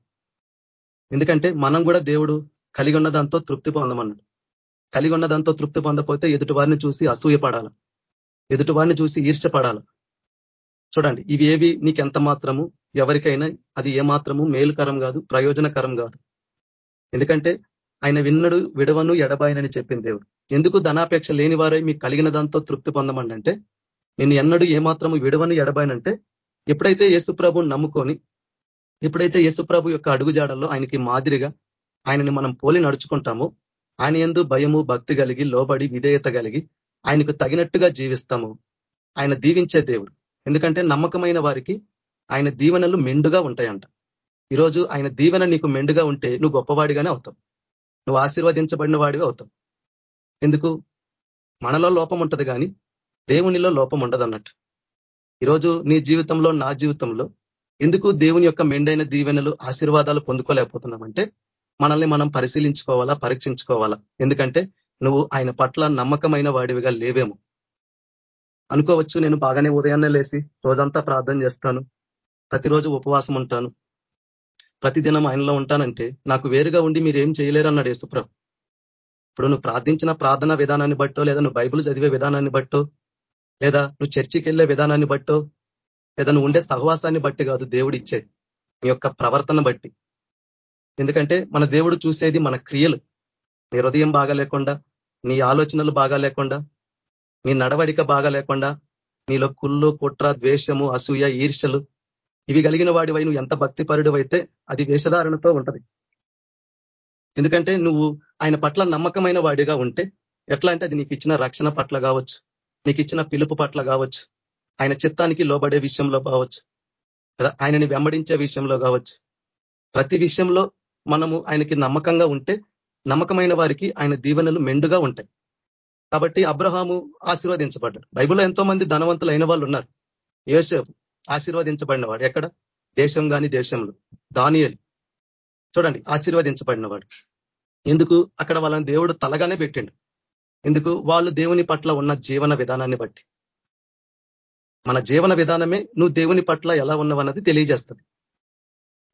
ఎందుకంటే మనం కూడా దేవుడు కలిగి ఉన్న దాంతో తృప్తి పొందమన్నాడు. కలిగి ఉన్నదంతా తృప్తి పొందకపోతే ఎదుటి వారిని చూసి అసూయపడాల. ఎదుటి వారిని చూసి ఈర్ష్యపడాల. చూడండి ఇవి ఏవి? నీకెంత మాత్రము? ఎవరికైనా అది ఏమాత్రము మేలుకరం కాదు ప్రయోజనకరం కాదు. ఎందుకంటే ఆయన విన్నడు విడవను ఎడబాయనని చెప్పింది దేవుడు. ఎందుకు ధనాపేక్ష లేని వారే మీకు కలిగిన దాంతో తృప్తి పొందమండి అంటే నేను ఎన్నడూ ఏమాత్రము విడవను ఎడబాయనంటే ఎప్పుడైతే యేసుప్రభుని నమ్ముకొని ఎప్పుడైతే యేసుప్రభు యొక్క అడుగుజాడల్లో ఆయనకి మాదిరిగా ఆయనని మనం పోలి నడుచుకుంటామో ఆయన ఎందు భయము భక్తి కలిగి లోబడి విధేయత కలిగి ఆయనకు తగినట్టుగా జీవిస్తాము. ఆయన దీవించే దేవుడు. ఎందుకంటే నమ్మకమైన వారికి ఆయన దీవెనలు మెండుగా ఉంటాయంట. ఈరోజు ఆయన దీవెన నీకు మెండుగా ఉంటే నువ్వు గొప్పవాడిగానే అవుతావు. నువ్వు ఆశీర్వదించబడిన వాడిగా అవుతావు. ఎందుకు? మనలో లోపం ఉంటది కానీ దేవునిలో లోపం ఉండదు ఈరోజు నీ జీవితంలో నా జీవితంలో ఎందుకు దేవుని యొక్క మెండైన దీవెనలు ఆశీర్వాదాలు పొందుకోలేకపోతున్నామంటే మనల్ని మనం పరిశీలించుకోవాలా పరీక్షించుకోవాలా? ఎందుకంటే నువ్వు ఆయన పట్ల నమ్మకమైన వాడివిగా లేవేమో. అనుకోవచ్చు నేను బాగానే ఉదయాన్నే లేసి రోజంతా ప్రార్థన చేస్తాను. ప్రతిరోజు ఉపవాసం ఉంటాను. ప్రతిదినం ఆయనలో ఉంటానంటే నాకు వేరుగా ఉండి మీరు ఏం చేయలేరు అన్నాడు యేసుప్రభు. ఇప్పుడు నువ్వు ప్రార్థించిన ప్రార్థన విధానాన్ని బట్టో లేదా నువ్వు బైబుల్ చదివే విధానాన్ని బట్టో లేదా నువ్వు చర్చికి వెళ్ళే విధానాన్ని బట్టో లేదా నువ్వు ఉండే సహవాసాన్ని బట్టి కాదు దేవుడు ఇచ్చేది నీ యొక్క ప్రవర్తన బట్టి. ఎందుకంటే మన దేవుడు చూసేది మన క్రియలు. నీ హృదయం బాగా లేకుండా నీ ఆలోచనలు బాగా లేకుండా నీ నడవడిక బాగా లేకుండా నీలో కుళ్ళు కుట్ర ద్వేషము అసూయ ఈర్షలు ఇవి కలిగిన వాడివై నువ్వు ఎంత భక్తిపరుడు అయితే అది వేషధారణతో ఉంటది. ఎందుకంటే నువ్వు ఆయన పట్ల నమ్మకమైన వాడిగా ఉంటే ఎట్లా అంటే అది నీకు ఇచ్చిన రక్షణ పట్ల కావచ్చు నీకు ఇచ్చిన పిలుపు పట్ల కావచ్చు ఆయన చిత్తానికి లోబడే విషయంలో కావచ్చు కదా? ఆయనని వెంబడించే విషయంలో కావచ్చు. ప్రతి విషయంలో మనము ఆయనకి నమ్మకంగా ఉంటే నమ్మకమైన వారికి ఆయన దీవెనలు మెండుగా ఉంటాయి. కాబట్టి అబ్రహాము ఆశీర్వదించబడ్డాడు. బైబిల్లో ఎంతో మంది ధనవంతులు అయిన వాళ్ళు ఉన్నారు యోసేపు ఆశీర్వదించబడినవాడు. ఎక్కడ? దేశం కానీ దేశంలో. దానియలు. చూడండి ఆశీర్వదించబడినవాడు. ఎందుకు? అక్కడ వాళ్ళని దేవుడు తలగానే పెట్టిండు. ఎందుకు? వాళ్ళు దేవుని పట్ల ఉన్న జీవన విధానాన్ని బట్టి. మన జీవన విధానమే నువ్వు దేవుని పట్ల ఎలా ఉన్నావన్నది తెలియజేస్తుంది.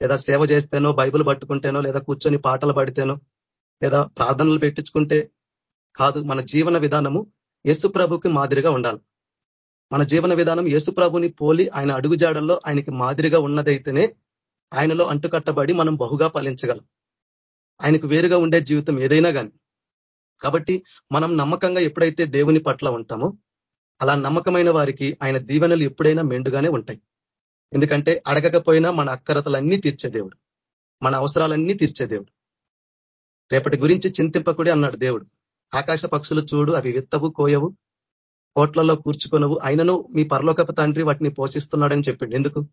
లేదా సేవ చేస్తేనో బైబుల్ పట్టుకుంటేనో లేదా కూర్చొని పాటలు పడితేనో లేదా ప్రార్థనలు పెట్టించుకుంటే కాదు మన జీవన విధానము యేసు ప్రభుకి మాదిరిగా ఉండాలి. మన జీవన విధానం యేసు ప్రభుని పోలి ఆయన అడుగుజాడల్లో ఆయనకి మాదిరిగా ఉన్నదైతేనే ఆయనలో అంటుకట్టబడి మనం బహుగా ఫలించగలం. ఆయనకు వేరుగా ఉండే జీవితం ఏదైనా కానీ కాబట్టి మనం నమ్మకంగా ఎప్పుడైతే దేవుని పట్ల ఉంటామో అలా నమ్మకమైన వారికి ఆయన దీవెనలు ఎప్పుడైనా మెండుగానే ఉంటాయి. ఎందుకంటే అడగకపోయినా మన అక్కరతలన్నీ తీర్చే దేవుడు. మన అవసరాలన్నీ తీర్చే దేవుడు. రేపటి గురించి చింతింపకుడి అన్నాడు దేవుడు. ఆకాశ పక్షులు చూడు అవి విత్తవు కోయవు కోట్లలో కూర్చుకొనవు. ఆయనను మీ పరలోకప తండ్రి వాటిని పోషిస్తున్నాడని చెప్పిండు. ఎందుకు?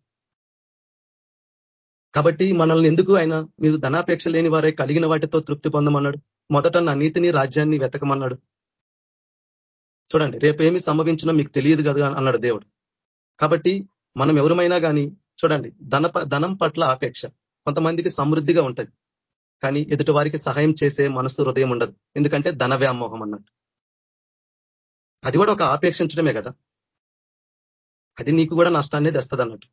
కాబట్టి మనల్ని ఎందుకు ఆయన మీరు ధనాపేక్ష లేని వారే కలిగిన వాటితో తృప్తి పొందమన్నాడు? మొదట నా నీతిని రాజ్యాన్ని వెతకమన్నాడు. చూడండి రేపు ఏమి సంభవించినా మీకు తెలియదు కదా అన్నాడు దేవుడు. కాబట్టి మనం ఎవరమైనా కానీ చూడండి ధన ధనం పట్ల ఆపేక్ష. కొంతమందికి సమృద్ధిగా ఉంటది. కానీ ఎదుటి వారికి సహాయం చేసే మనసు హృదయం ఉండదు. ఎందుకంటే ధన వ్యామోహం అన్నట్టు. అది కూడా ఒక ఆపేక్షించడమే కదా. అది నీకు కూడా నష్టాన్ని తెస్తుంది అన్నట్టు.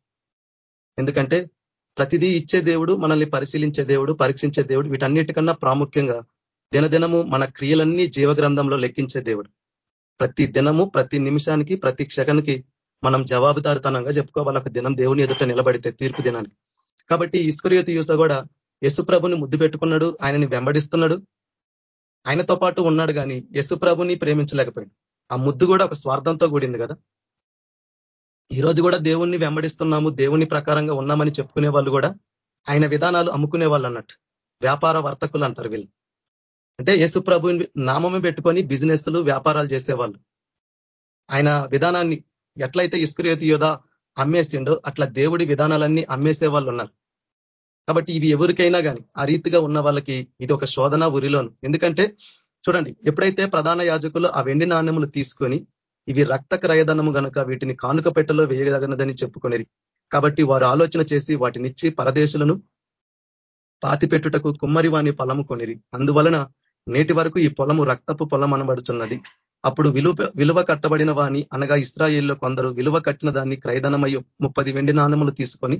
ఎందుకంటే ప్రతిదీ ఇచ్చే దేవుడు మనల్ని పరిశీలించే దేవుడు పరీక్షించే దేవుడు వీటన్నిటికన్నా ప్రాముఖ్యంగా దినదినము మన క్రియలన్నీ జీవగ్రంథంలో లెక్కించే దేవుడు. ప్రతి దినము ప్రతి నిమిషానికి ప్రతి క్షణానికి మనం జవాబుదారితనంగా చెప్పుకోవాలి. ఒక దినం దేవుని ఎదుట నిలబడితే తీర్పు దినానికి. కాబట్టి ఇస్కరియోతి యూస కూడా యశుప్రభుని ముద్దు పెట్టుకున్నాడు ఆయనని వెంబడిస్తున్నాడు. ఆయనతో పాటు ఉన్నాడు కానీ యశుప్రభుని ప్రేమించలేకపోయాడు. ఆ ముద్దు కూడా ఒక స్వార్థంతో కూడింది కదా. ఈరోజు కూడా దేవుణ్ణి వెంబడిస్తున్నాము దేవుని ప్రకారంగా ఉన్నామని చెప్పుకునే వాళ్ళు కూడా ఆయన విధానాలు అమ్ముకునే వాళ్ళు అన్నట్టు. వ్యాపార వర్తకులు అంటారు వీళ్ళు. అంటే యేసు ప్రభుని నామమే పెట్టుకొని బిజినెస్లు వ్యాపారాలు చేసేవాళ్ళు. ఆయన విధానాన్ని ఎట్లయితే ఇస్క్రియతి యోధ అమ్మేసిండో అట్లా దేవుడి విధానాలన్నీ అమ్మేసే వాళ్ళు ఉన్నారు కాబట్టి ఇవి ఎవరికైనా కానీ ఆ రీతిగా ఉన్న వాళ్ళకి ఇది ఒక శోధన ఉరిలోను ఎందుకంటే చూడండి ఎప్పుడైతే ప్రధాన యాజకులు ఆ వెండి నాణ్యములు తీసుకొని ఇవి రక్త క్రయధనము కనుక వీటిని కానుక పెట్టలో వేయదగినదని చెప్పుకునేది కాబట్టి వారు ఆలోచన చేసి వాటినిచ్చి పరదేశులను పాతిపెట్టుటకు కుమ్మరి వాణి పొలము కొనిరి. అందువలన నేటి వరకు ఈ పొలము రక్తపు పొలం అనబడుచున్నది. అప్పుడు విలువ విలువ కట్టబడిన వాణి అనగా ఇస్రాయేల్లో కొందరు విలువ కట్టిన దాన్ని క్రైదనమయ్యో ముప్పది వెండి నాణములు తీసుకొని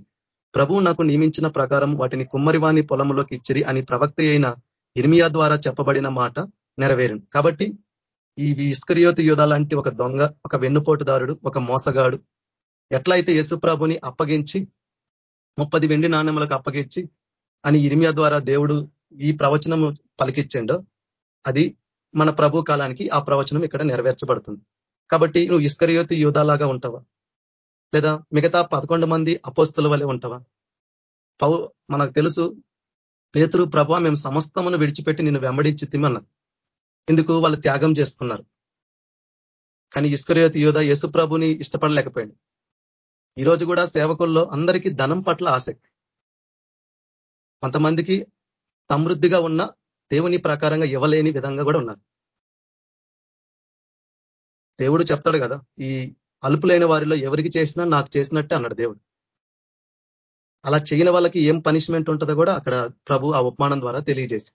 ప్రభువు నాకు నియమించిన ప్రకారం వాటిని కుమ్మరివాణి పొలంలోకి ఇచ్చిరి అని ప్రవక్త అయిన ఇర్మియా ద్వారా చెప్పబడిన మాట నెరవేరును. కాబట్టి ఈ ఇస్కరియోతి యోధ లాంటి ఒక దొంగ ఒక వెన్నుపోటుదారుడు ఒక మోసగాడు ఎట్లయితే యేసుప్రభుని అప్పగించి ముప్పది వెండి నాణ్యములకు అప్పగించి అని ఇరిమియా ద్వారా దేవుడు ఈ ప్రవచనము పలికిచ్చిండో అది మన ప్రభు కాలానికి ఆ ప్రవచనం ఇక్కడ నెరవేర్చబడుతుంది. కాబట్టి నువ్వు ఇస్కరియోతి యోధాలాగా ఉంటావా? లేదా మిగతా పదకొండు మంది అపోస్తుల వలె ఉంటావా? పౌ మనకు తెలుసు పేతురు ప్రభ మేము సమస్తమును విడిచిపెట్టి నిన్ను వెంబడించి తిమ్మన్నారు ఎందుకు వాళ్ళు త్యాగం చేసుకున్నారు కానీ ఇస్కరియోతి యోధ యేసు ప్రభుని ఇష్టపడలేకపోయాడు. ఈరోజు కూడా సేవకుల్లో అందరికీ ధనం పట్ల ఆసక్తి. కొంతమందికి సమృద్ధిగా ఉన్న దేవుని ప్రకారంగా ఇవ్వలేని విధంగా కూడా ఉన్నారు. దేవుడు చెప్తాడు కదా ఈ అలుపులైన వారిలో ఎవరికి చేసినా నాకు చేసినట్టే అన్నాడు దేవుడు. అలా చేయని వాళ్ళకి ఏం పనిష్మెంట్ ఉంటుందో కూడా అక్కడ ప్రభు ఆ ఉపమానం ద్వారా తెలియజేసి.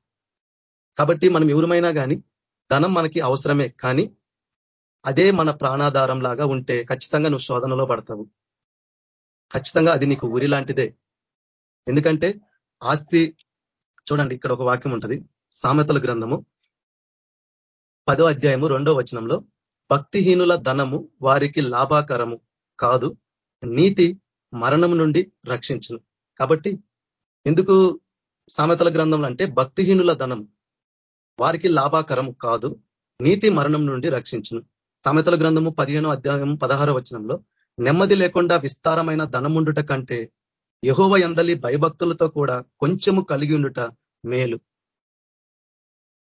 కాబట్టి మనం ఎవరమైనా కానీ ధనం మనకి అవసరమే కానీ అదే మన ప్రాణాధారం లాగా ఉంటే ఖచ్చితంగా నువ్వు శోధనలో పడతావు. ఖచ్చితంగా అది నీకు ఊరి లాంటిదే ఎందుకంటే ఆస్తి చూడండి ఇక్కడ ఒక వాక్యం ఉంటుంది. సామెతల గ్రంథము పదో అధ్యాయము రెండో వచనంలో భక్తిహీనుల ధనము వారికి లాభాకరము కాదు నీతి మరణం నుండి రక్షించును. కాబట్టి ఎందుకు సామెతల గ్రంథంలో అంటే భక్తిహీనుల ధనం వారికి లాభాకరం కాదు నీతి మరణం నుండి రక్షించును. సామెతల గ్రంథము పదిహేనో అధ్యాయం పదహారో వచనంలో నెమ్మది లేకుండా విస్తారమైన ధనముండుట కంటే యహోవ ఎందలి భయభక్తులతో కూడా కొంచెము కలిగి ఉండుట మేలు.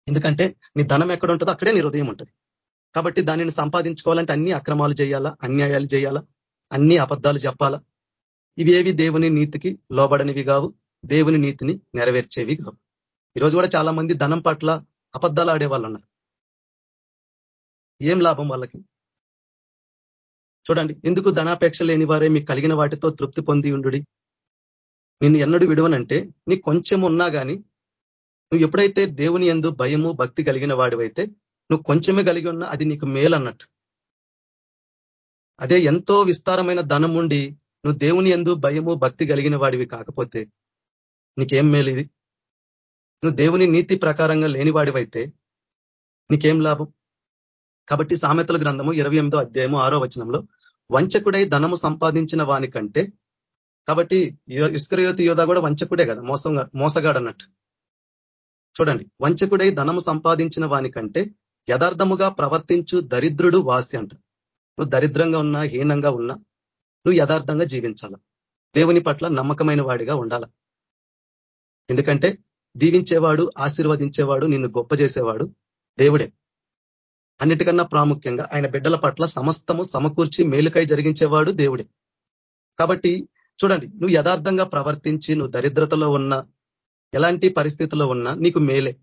ఎందుకంటే నీ ధనం ఎక్కడ ఉంటుందో అక్కడే నీ హృదయం ఉంటుంది. కాబట్టి దానిని సంపాదించుకోవాలంటే అన్ని అక్రమాలు చేయాలా? అన్యాయాలు చేయాలా? అన్ని అబద్ధాలు చెప్పాలా? ఇవేవి దేవుని నీతికి లోబడనివి కావు దేవుని నీతిని నెరవేర్చేవి కావు. ఈరోజు కూడా చాలా మంది ధనం పట్ల అబద్ధాలు ఆడే వాళ్ళు ఉన్నారు ఏం లాభం వాళ్ళకి? చూడండి ఎందుకు ధనాపేక్ష లేని వారే మీకు కలిగిన వాటితో తృప్తి పొంది ఉండు నిన్ను ఎన్నడూ విడవనంటే నీకు కొంచెం ఉన్నా కానీ నువ్వు ఎప్పుడైతే దేవుని ఎందు భయము భక్తి కలిగిన వాడివైతే నువ్వు కొంచెమే కలిగి ఉన్నా అది నీకు మేలు అన్నట్టు అదే ఎంతో విస్తారమైన ధనం ఉండి నువ్వు దేవుని ఎందు భయము భక్తి కలిగిన వాడివి కాకపోతే నీకేం మేలు ఇది? నువ్వు దేవుని నీతి ప్రకారంగా లేనివాడివైతే నీకేం లాభం? కాబట్టి సామెతల గ్రంథము ఇరవై ఎనిమిదో అధ్యాయము ఆరో వచనంలో వంచకుడై ధనము సంపాదించిన వాని కంటే కాబట్టి ఇస్కరయోతి యోధ కూడా వంచకుడే కదా మోసంగా మోసగాడు అన్నట్టు చూడండి వంచకుడై ధనము సంపాదించిన వాని కంటే యథార్థముగా ప్రవర్తించు దరిద్రుడు వాసి అంట. నువ్వు దరిద్రంగా ఉన్నా హీనంగా ఉన్నా నువ్వు యథార్థంగా జీవించాల. దేవుని పట్ల నమ్మకమైన వాడిగా ఉండాల. ఎందుకంటే దీవించేవాడు ఆశీర్వదించేవాడు నిన్ను గొప్ప చేసేవాడు దేవుడే. అన్నిటికన్నా ప్రాముఖ్యంగా ఆయన బిడ్డల పట్ల సమస్తము సమకూర్చి మేలుకై జరిగించేవాడు దేవుడే. కాబట్టి చూడండి నువ్వు యథార్థంగా ప్రవర్తించి నువ్వు దరిద్రతలో ఉన్న ఎలాంటి పరిస్థితుల్లో ఉన్నా నీకు మేలే.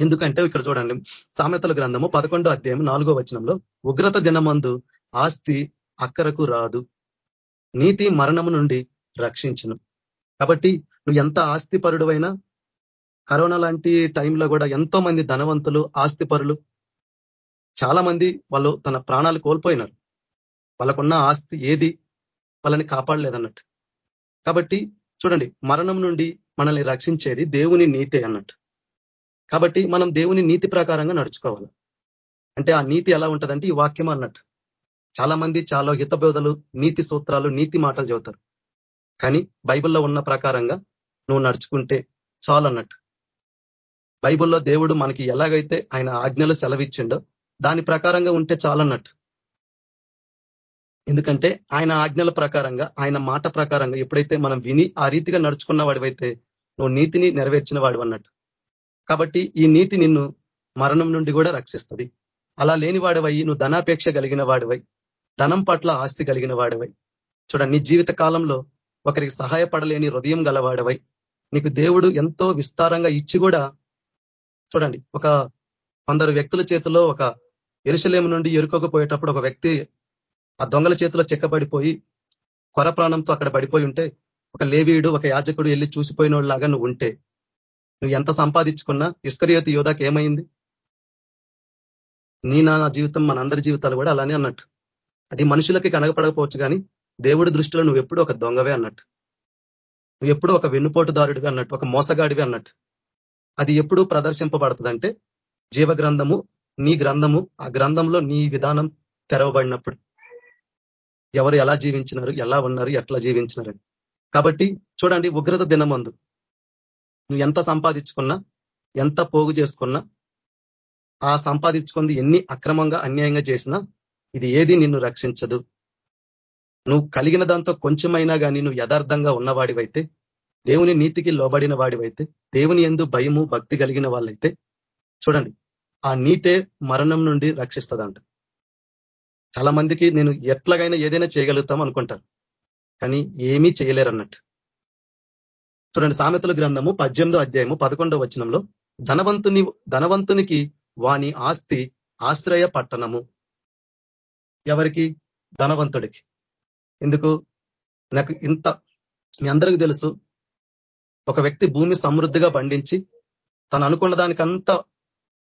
ఎందుకంటే ఇక్కడ చూడండి సామెతల గ్రంథము పదకొండో అధ్యాయం నాలుగో వచనంలో ఉగ్రత దినమందు ఆస్తి అక్కరకు రాదు. నీతి మరణము నుండి రక్షించును. కాబట్టి నువ్వు ఎంత ఆస్తిపరుడువైనా కరోనా లాంటి టైంలో కూడా ఎంతో మంది ధనవంతులు ఆస్తిపరులు చాలా మంది వాళ్ళు తన ప్రాణాలు కోల్పోయినారు. వాళ్ళకున్న ఆస్తి ఏది? వాళ్ళని కాపాడలేదన్నట్టు. కాబట్టి చూడండి మరణం నుండి మనల్ని రక్షించేది దేవుని నీతి అన్నట్టు. కాబట్టి మనం దేవుని నీతి ప్రకారంగా నడుచుకోవాలి. అంటే ఆ నీతి ఎలా ఉంటుందంటే ఈ వాక్యం అన్నట్టు. చాలా మంది చాలా హితబోధలు నీతి సూత్రాలు నీతి మాటలు చెబుతారు. కానీ బైబిల్లో ఉన్న ప్రకారంగా నువ్వు నడుచుకుంటే చాలు అన్నట్టు. బైబిల్లో దేవుడు మనకి ఎలాగైతే ఆయన ఆజ్ఞలు సెలవిచ్చిండో దాని ప్రకారంగా ఉంటే చాలన్నట్టు ఎందుకంటే ఆయన ఆజ్ఞల ప్రకారంగా ఆయన మాట ప్రకారంగా ఎప్పుడైతే మనం విని ఆ రీతిగా నడుచుకున్న వాడివైతే నువ్వు నీతిని నెరవేర్చిన వాడు అన్నట్టు. కాబట్టి ఈ నీతి నిన్ను మరణం నుండి కూడా రక్షిస్తుంది. అలా లేని వాడివై నువ్వు ధనాపేక్ష కలిగిన వాడివై ధనం పట్ల ఆస్తి కలిగిన వాడివై చూడండి నీ జీవిత కాలంలో ఒకరికి సహాయపడలేని హృదయం గలవాడవై నీకు దేవుడు ఎంతో విస్తారంగా ఇచ్చి కూడా చూడండి ఒక కొందరు వ్యక్తుల చేతిలో ఒక ఎరుశలేము నుండి ఎరుకోకపోయేటప్పుడు ఒక వ్యక్తి ఆ దొంగల చేతిలో చెక్కబడిపోయి కొర ప్రాణంతో అక్కడ పడిపోయి ఉంటే ఒక లేవీయుడు ఒక యాజకుడు వెళ్ళి చూసిపోయిన లాగా నువ్వు ఉంటే నువ్వు ఎంత సంపాదించుకున్నా ఇస్కరియోతి యోధాకి ఏమైంది? నీ నా జీవితం మనందరి జీవితాలు కూడా అలానే అన్నట్టు. అది మనుషులకి కనగపడకపోవచ్చు కానీ దేవుడి దృష్టిలో నువ్వు ఎప్పుడు ఒక దొంగవే అన్నట్టు. నువ్వు ఎప్పుడు ఒక వెన్నుపోటుదారుడివి అన్నట్టు ఒక మోసగాడివి అన్నట్టు. అది ఎప్పుడు ప్రదర్శింపబడుతుందంటే జీవ గ్రంథము నీ గ్రంథము ఆ గ్రంథంలో నీ విధానం తెరవబడినప్పుడు. ఎవరు ఎలా జీవించినారు ఎలా ఉన్నారు ఎట్లా జీవించినారు కాబట్టి చూడండి ఉగ్రత దినమందు. నువ్వు ఎంత సంపాదించుకున్నా ఎంత పోగు చేసుకున్నా ఆ సంపాదించుకుంది ఎన్ని అక్రమంగా అన్యాయంగా చేసినా ఇది ఏది నిన్ను రక్షించదు. నువ్వు కలిగిన దాంతో కొంచెమైనా కానీ నువ్వు యథార్థంగా ఉన్నవాడివైతే దేవుని నీతికి లోబడిన వాడివైతే దేవుని ఎందు భయము భక్తి కలిగిన వాళ్ళైతే చూడండి ఆ నీతే మరణం నుండి రక్షిస్తుందంట. చాలా మందికి నేను ఎట్లాగైనా ఏదైనా చేయగలుగుతాం అనుకుంటారు. కానీ ఏమీ చేయలేరు అన్నట్టు చూడండి సామెతల గ్రంథము పద్దెనిమిదో అధ్యాయము పదకొండో వచనంలో ధనవంతుని ధనవంతునికి వాని ఆస్తి ఆశ్రయ పట్టణము. ఎవరికి? ధనవంతుడికి. ఎందుకు? నాకు ఇంత మీ అందరికి తెలుసు ఒక వ్యక్తి భూమి సమృద్ధిగా పండించి తను అనుకున్న దానికంతా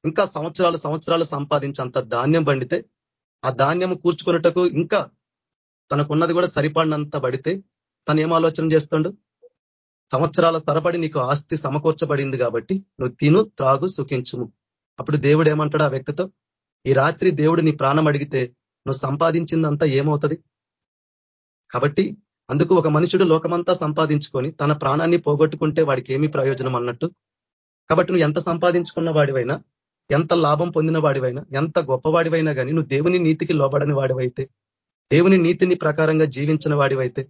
ఇంకా సంవత్సరాలు సంవత్సరాలు సంపాదించేంత ధాన్యం పండితే ఆ ధాన్యం కూర్చుకున్నటకు ఇంకా తనకున్నది కూడా సరిపడినంత పడితే తను ఏం ఆలోచన చేస్తుండు? సంవత్సరాల తరబడి నీకు ఆస్తి సమకూర్చబడింది కాబట్టి నువ్వు తిను త్రాగు సుఖించుము. అప్పుడు దేవుడు ఏమంటాడు ఆ వ్యక్తితో? ఈ రాత్రి దేవుడు నీ ప్రాణం అడిగితే నువ్వు సంపాదించిందంతా ఏమవుతుంది? కాబట్టి అందుకు ఒక మనుషుడు లోకమంతా సంపాదించుకొని తన ప్రాణాన్ని పోగొట్టుకుంటే వాడికి ఏమి ప్రయోజనం అన్నట్టు. కాబట్టి నువ్వు ఎంత సంపాదించుకున్న వాడివైనా ఎంత లాభం పొందిన వాడివైనా ఎంత గొప్పవాడివైనా కానీ నువ్వు దేవుని నీతికి లోబడని వాడివైతే దేవుని నీతిని ప్రకారంగా జీవించిన వాడివైతే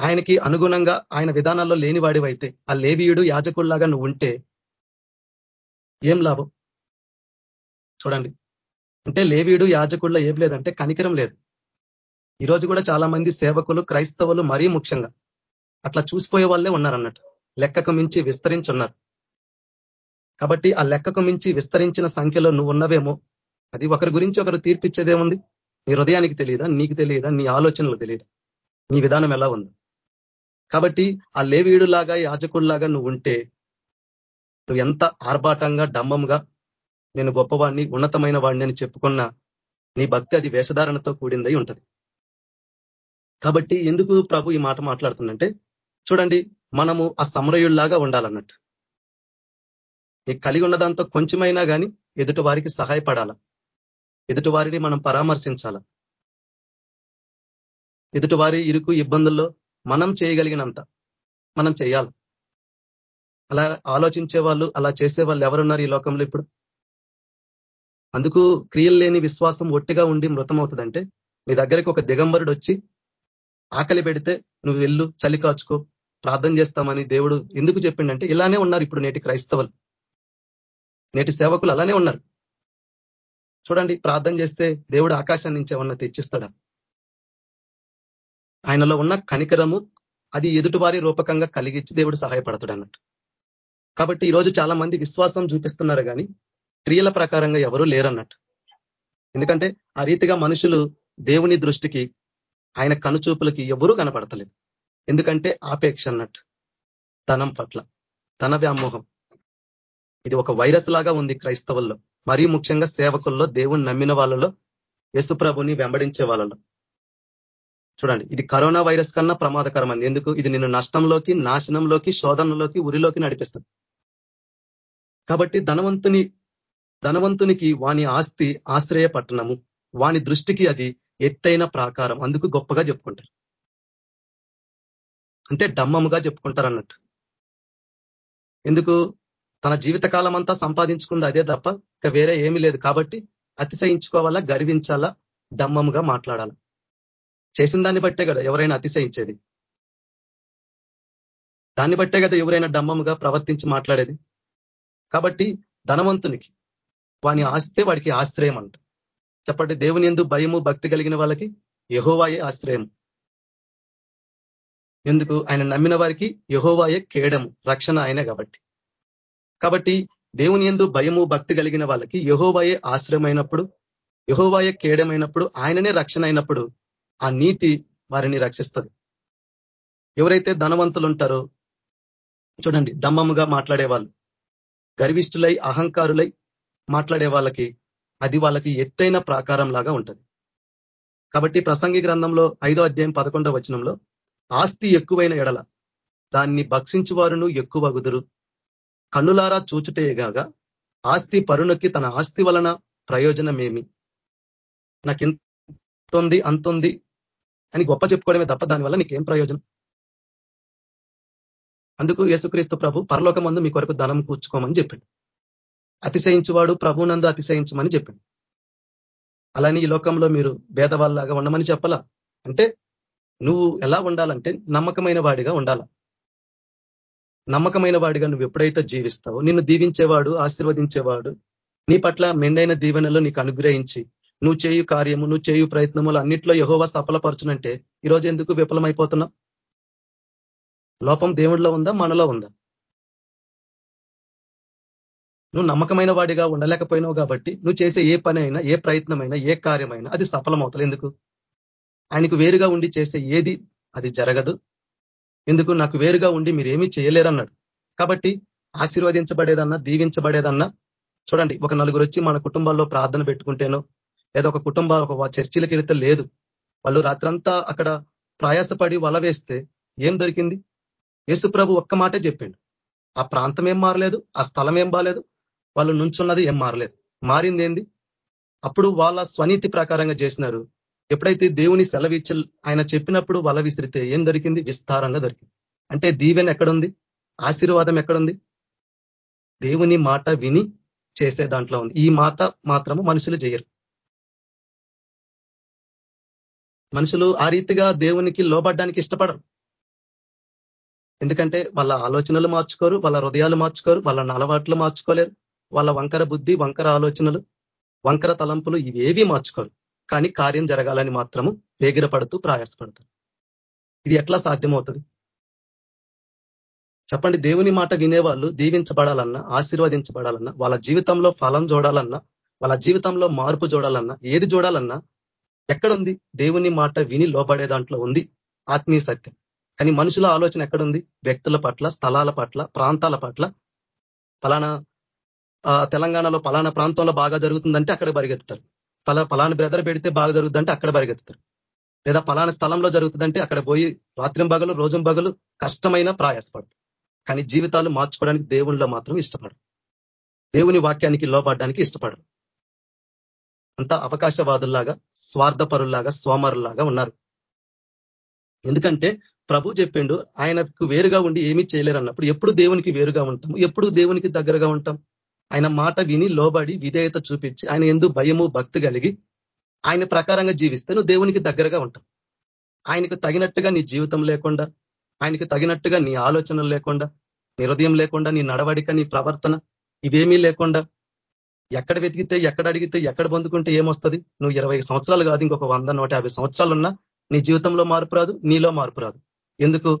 ఆయనకి అనుగుణంగా ఆయన విధానాల్లో లేని వాడివైతే ఆ లేవీయుడు యాజకుల్లాగా నువ్వు ఉంటే ఏం లాభం? చూడండి. అంటే లేవీయుడు యాజకుల్లో ఏం లేదంటే కనికరం లేదు. ఈరోజు కూడా చాలా మంది సేవకులు క్రైస్తవులు మరీ ముఖ్యంగా అట్లా చూసిపోయే వాళ్ళే ఉన్నారన్నట్టు. లెక్కకు మించి విస్తరించున్నారు. కాబట్టి ఆ లెక్కకు మించి విస్తరించిన సంఖ్యలో నువ్వు ఉన్నవేమో అది ఒకరి గురించి ఒకరు తీర్పిచ్చేదేముంది? నీ హృదయానికి తెలియదా? నీకు తెలియదా? నీ ఆలోచనలు తెలియదా? నీ విధానం ఎలా ఉంది? కాబట్టి ఆ లేవీయుడులాగా యాజకుడిలాగా నువ్వు ఉంటే నువ్వు ఎంత ఆర్భాటంగా డంబంగా నేను గొప్పవాడిని ఉన్నతమైన వాడిని అని చెప్పుకున్న నీ భక్తి అది వేషధారణతో కూడిందై ఉంటది. కాబట్టి ఎందుకు ప్రభు ఈ మాట మాట్లాడుతుందంటే చూడండి మనము ఆ సమరయుడిలాగా ఉండాలన్నట్టు. నీకు కలిగి ఉన్న దాంతో కొంచెమైనా కానీ ఎదుటి వారికి సహాయపడాల? ఎదుటి వారిని మనం పరామర్శించాల. ఎదుటి వారి ఇరుకు ఇబ్బందుల్లో మనం చేయగలిగినంత మనం చేయాలి. అలా ఆలోచించే వాళ్ళు అలా చేసే వాళ్ళు ఎవరున్నారు ఈ లోకంలో ఇప్పుడు? అందుకు క్రియలు లేని విశ్వాసం ఒట్టిగా ఉండి మృతం అవుతుందంటే మీ దగ్గరికి ఒక దిగంబరుడు వచ్చి ఆకలి పెడితే నువ్వు వెళ్ళు చలి కాచుకో ప్రార్థన చేస్తామని దేవుడు ఎందుకు చెప్పిండంటే ఇలానే ఉన్నారు ఇప్పుడు నేటి క్రైస్తవులు. నేటి సేవకులు అలానే ఉన్నారు. చూడండి ప్రార్థన చేస్తే దేవుడు ఆకాశం నుంచి ఏమన్నా తెచ్చిస్తాడా? ఆయనలో ఉన్న కనికరము అది ఎదుటివారి రూపకంగా కలిగించి దేవుడు సహాయపడతాడు అన్నట్టు కాబట్టి ఈరోజు చాలా మంది విశ్వాసం చూపిస్తున్నారు కానీ క్రియల ప్రకారంగా ఎవరూ లేరన్నట్టు. ఎందుకంటే ఆ రీతిగా మనుషులు దేవుని దృష్టికి ఆయన కనుచూపులకి ఎవరూ కనపడతలేదు. ఎందుకంటే ఆపేక్ష అన్నట్టు. ధనం పట్ల. ధన వ్యామోహం. ఇది ఒక వైరస్ లాగా ఉంది క్రైస్తవుల్లో. మరీ ముఖ్యంగా సేవకుల్లో దేవుని నమ్మిన వాళ్ళలో యశుప్రభుని వెంబడించే వాళ్ళలో. చూడండి ఇది కరోనా వైరస్ కన్నా ప్రమాదకరమైంది. ఎందుకు? ఇది నిన్ను నష్టంలోకి నాశనంలోకి శోధనలోకి ఉరిలోకి నడిపిస్తుంది. కాబట్టి ధనవంతుని ధనవంతునికి వాని ఆస్తి ఆశ్రయ పట్టణము వాని దృష్టికి అది ఎత్తైన ప్రాకారం. అందుకు గొప్పగా చెప్పుకుంటారు. అంటే డమ్మముగా చెప్పుకుంటారు అన్నట్టు ఎందుకు? తన జీవితకాలం అంతా సంపాదించుకుంది అదే తప్ప ఇక వేరే ఏమీ లేదు. కాబట్టి అతిశయించుకోవాలా గర్వించాలా దమ్మముగా మాట్లాడాలా? చేసిన దాన్ని బట్టే కదా ఎవరైనా అతిశయించేది. దాన్ని బట్టే కదా ఎవరైనా డమ్మముగా ప్రవర్తించి మాట్లాడేది. కాబట్టి ధనవంతునికి వాని ఆస్తే వాడికి ఆశ్రయం అంట చెప్పండి దేవుని ఎందు భయము భక్తి కలిగిన వాళ్ళకి యహోవాయే ఆశ్రయం. ఎందుకు? ఆయన నమ్మిన వారికి యహోవాయే కేడము రక్షణ ఆయనే కాబట్టి. కాబట్టి దేవుని ఎందు భయము భక్తి కలిగిన వాళ్ళకి యహోవాయే ఆశ్రయమైనప్పుడు యహోవాయే కేడమైనప్పుడు ఆయననే రక్షణ అయినప్పుడు ఆ నీతి వారిని రక్షిస్తుంది. ఎవరైతే ధనవంతులు ఉంటారో చూడండి దమ్మముగా మాట్లాడేవాళ్ళు గర్విష్ఠులై అహంకారులై మాట్లాడే వాళ్ళకి అది వాళ్ళకి ఎత్తైన ప్రాకారం లాగా ఉంటది. కాబట్టి ప్రసంగి గ్రంథంలో ఐదో అధ్యాయం పదకొండవ వచనంలో ఆస్తి ఎక్కువైన ఎడల దాన్ని భక్షించు వారును ఎక్కువ గుదురు. కన్నులారా చూచుటేగాక ఆస్తి పరుణకి తన ఆస్తి వలన ప్రయోజనమేమి? నాకు ఇంతుంది అంతుంది అని గొప్ప చెప్పుకోవడమే తప్ప దానివల్ల నీకేం ప్రయోజనం? అందుకు యేసుక్రీస్తు ప్రభు పరలోక మందు మీ కొరకు ధనం కూర్చుకోమని చెప్పాడు. అతిశయించువాడు ప్రభునందు అతిశయించమని చెప్పిండు. అలానే ఈ లోకంలో మీరు భేదవాళ్ళలాగా ఉండమని చెప్పాలా? అంటే నువ్వు ఎలా ఉండాలంటే నమ్మకమైన వాడిగా ఉండాలా? నమ్మకమైన వాడిగా నువ్వు ఎప్పుడైతే జీవిస్తావో నిన్ను దీవించేవాడు ఆశీర్వదించేవాడు నీ పట్ల మెండైన దీవెనలో నీకు అనుగ్రహించి నువ్వు చేయు కార్యము నువ్వు చేయు ప్రయత్నములు అన్నిట్లో యహోవా సఫలపరచునంటే ఈరోజు ఎందుకు విఫలమైపోతున్నావు? లోపం దేవుడిలో ఉందా మనలో ఉందా? నువ్వు నమ్మకమైన వాడిగా ఉండలేకపోయినావు కాబట్టి నువ్వు చేసే ఏ పని అయినా ఏ ప్రయత్నమైనా ఏ కార్యమైనా అది సఫలమవుతలే ఎందుకు? ఆయనకు వేరుగా ఉండి చేసే ఏది అది జరగదు. ఎందుకు? నాకు వేరుగా ఉండి మీరు ఏమీ చేయలేరన్నాడు. కాబట్టి ఆశీర్వదించబడేదన్నా దీవించబడేదన్నా చూడండి ఒక నలుగురు వచ్చి మన కుటుంబాల్లో ప్రార్థన పెట్టుకుంటేనో లేదా ఒక కుటుంబ ఒక చర్చిలకు వెళితే లేదు. వాళ్ళు రాత్రంతా అక్కడ ప్రయాసపడి వల వేస్తే ఏం దొరికింది? యేసు ప్రభు ఒక్క మాటే చెప్పిండు. ఆ ప్రాంతం ఏం మారలేదు ఆ స్థలం ఏం బాలేదు వాళ్ళు నుంచున్నది ఏం మారలేదు. మారింది ఏంది అప్పుడు వాళ్ళ స్వనీతి ప్రకారంగా చేసినారు. ఎప్పుడైతే దేవుని సెలవిచ్చ ఆయన చెప్పినప్పుడు వల విసిరితే ఏం దొరికింది? విస్తారంగా దొరికింది. అంటే దీవెన ఎక్కడుంది? ఆశీర్వాదం ఎక్కడుంది? దేవుని మాట విని చేసే దాంట్లో ఉంది. ఈ మాట మాత్రము మనుషులు చేయరు. మనుషులు ఆ రీతిగా దేవునికి లోబడ్డానికి ఇష్టపడరు. ఎందుకంటే వాళ్ళ ఆలోచనలు మార్చుకోరు వాళ్ళ హృదయాలు మార్చుకోరు వాళ్ళ అలవాట్లు మార్చుకోలేరు. వాళ్ళ వంకర బుద్ధి వంకర ఆలోచనలు వంకర తలంపులు ఇవేవి మార్చుకోరు. కానీ కార్యం జరగాలని మాత్రము వేగిరపడుతూ ప్రయాసపడతారు. ఇది ఎట్లా సాధ్యమవుతుంది? చెప్పండి దేవుని మాట వినేవాళ్ళు దీవించబడాలన్నా ఆశీర్వదించబడాలన్నా వాళ్ళ జీవితంలో ఫలం చూడాలన్నా వాళ్ళ జీవితంలో మార్పు చూడాలన్నా ఏది చూడాలన్నా ఎక్కడుంది? దేవుని మాట విని లోబడే దాంట్లో ఉంది ఆత్మీయ సత్యం. కానీ మనుషుల ఆలోచన ఎక్కడుంది? వ్యక్తుల పట్ల స్థలాల పట్ల ప్రాంతాల పట్ల. ఫలానా తెలంగాణలో పలానా ప్రాంతంలో బాగా జరుగుతుందంటే అక్కడ పరిగెత్తుతారు. పలా ఫలానా బ్రదర్ పెడితే బాగా జరుగుతుందంటే అక్కడ పరిగెత్తుతారు లేదా ఫలానా స్థలంలో జరుగుతుందంటే అక్కడ పోయి రాత్రిం బగలు రోజం బగలు కష్టమైన ప్రయాసపడతారు. కానీ జీవితాలు మార్చుకోవడానికి దేవుళ్ళలో మాత్రం ఇష్టపడరు. దేవుని వాక్యానికి లోపడడానికి ఇష్టపడరు. అంతా అవకాశవాదుల్లాగా స్వార్థపరుల్లాగా సోమరుల్లాగా ఉన్నారు. ఎందుకంటే ప్రభు చెప్పిండు ఆయనకు వేరుగా ఉండి ఏమీ చేయలేరు అన్నప్పుడు ఎప్పుడు దేవునికి వేరుగా ఉంటాం ఎప్పుడు దేవునికి దగ్గరగా ఉంటాం? ఆయన మాట విని లోబడి విధేయత చూపించి ఆయన ఎందు భయము భక్తి కలిగి ఆయన ప్రకారంగా జీవిస్తే నువ్వు దేవునికి దగ్గరగా ఉంటావు. ఆయనకు తగినట్టుగా నీ జీవితం లేకుండా ఆయనకు తగినట్టుగా నీ ఆలోచనలు లేకుండా నీ హృదయం లేకుండా నీ నడవడిక నీ ప్రవర్తన ఇవేమీ లేకుండా ఎక్కడ వెతికితే ఎక్కడ అడిగితే ఎక్కడ పొందుకుంటే ఏమొస్తుంది? నువ్వు ఇరవై సంవత్సరాలు కాదు ఇంకొక వంద నూట యాభై సంవత్సరాలు ఉన్నా నీ జీవితంలో మార్పు రాదు నీలో మార్పు రాదు. ఎందుకు?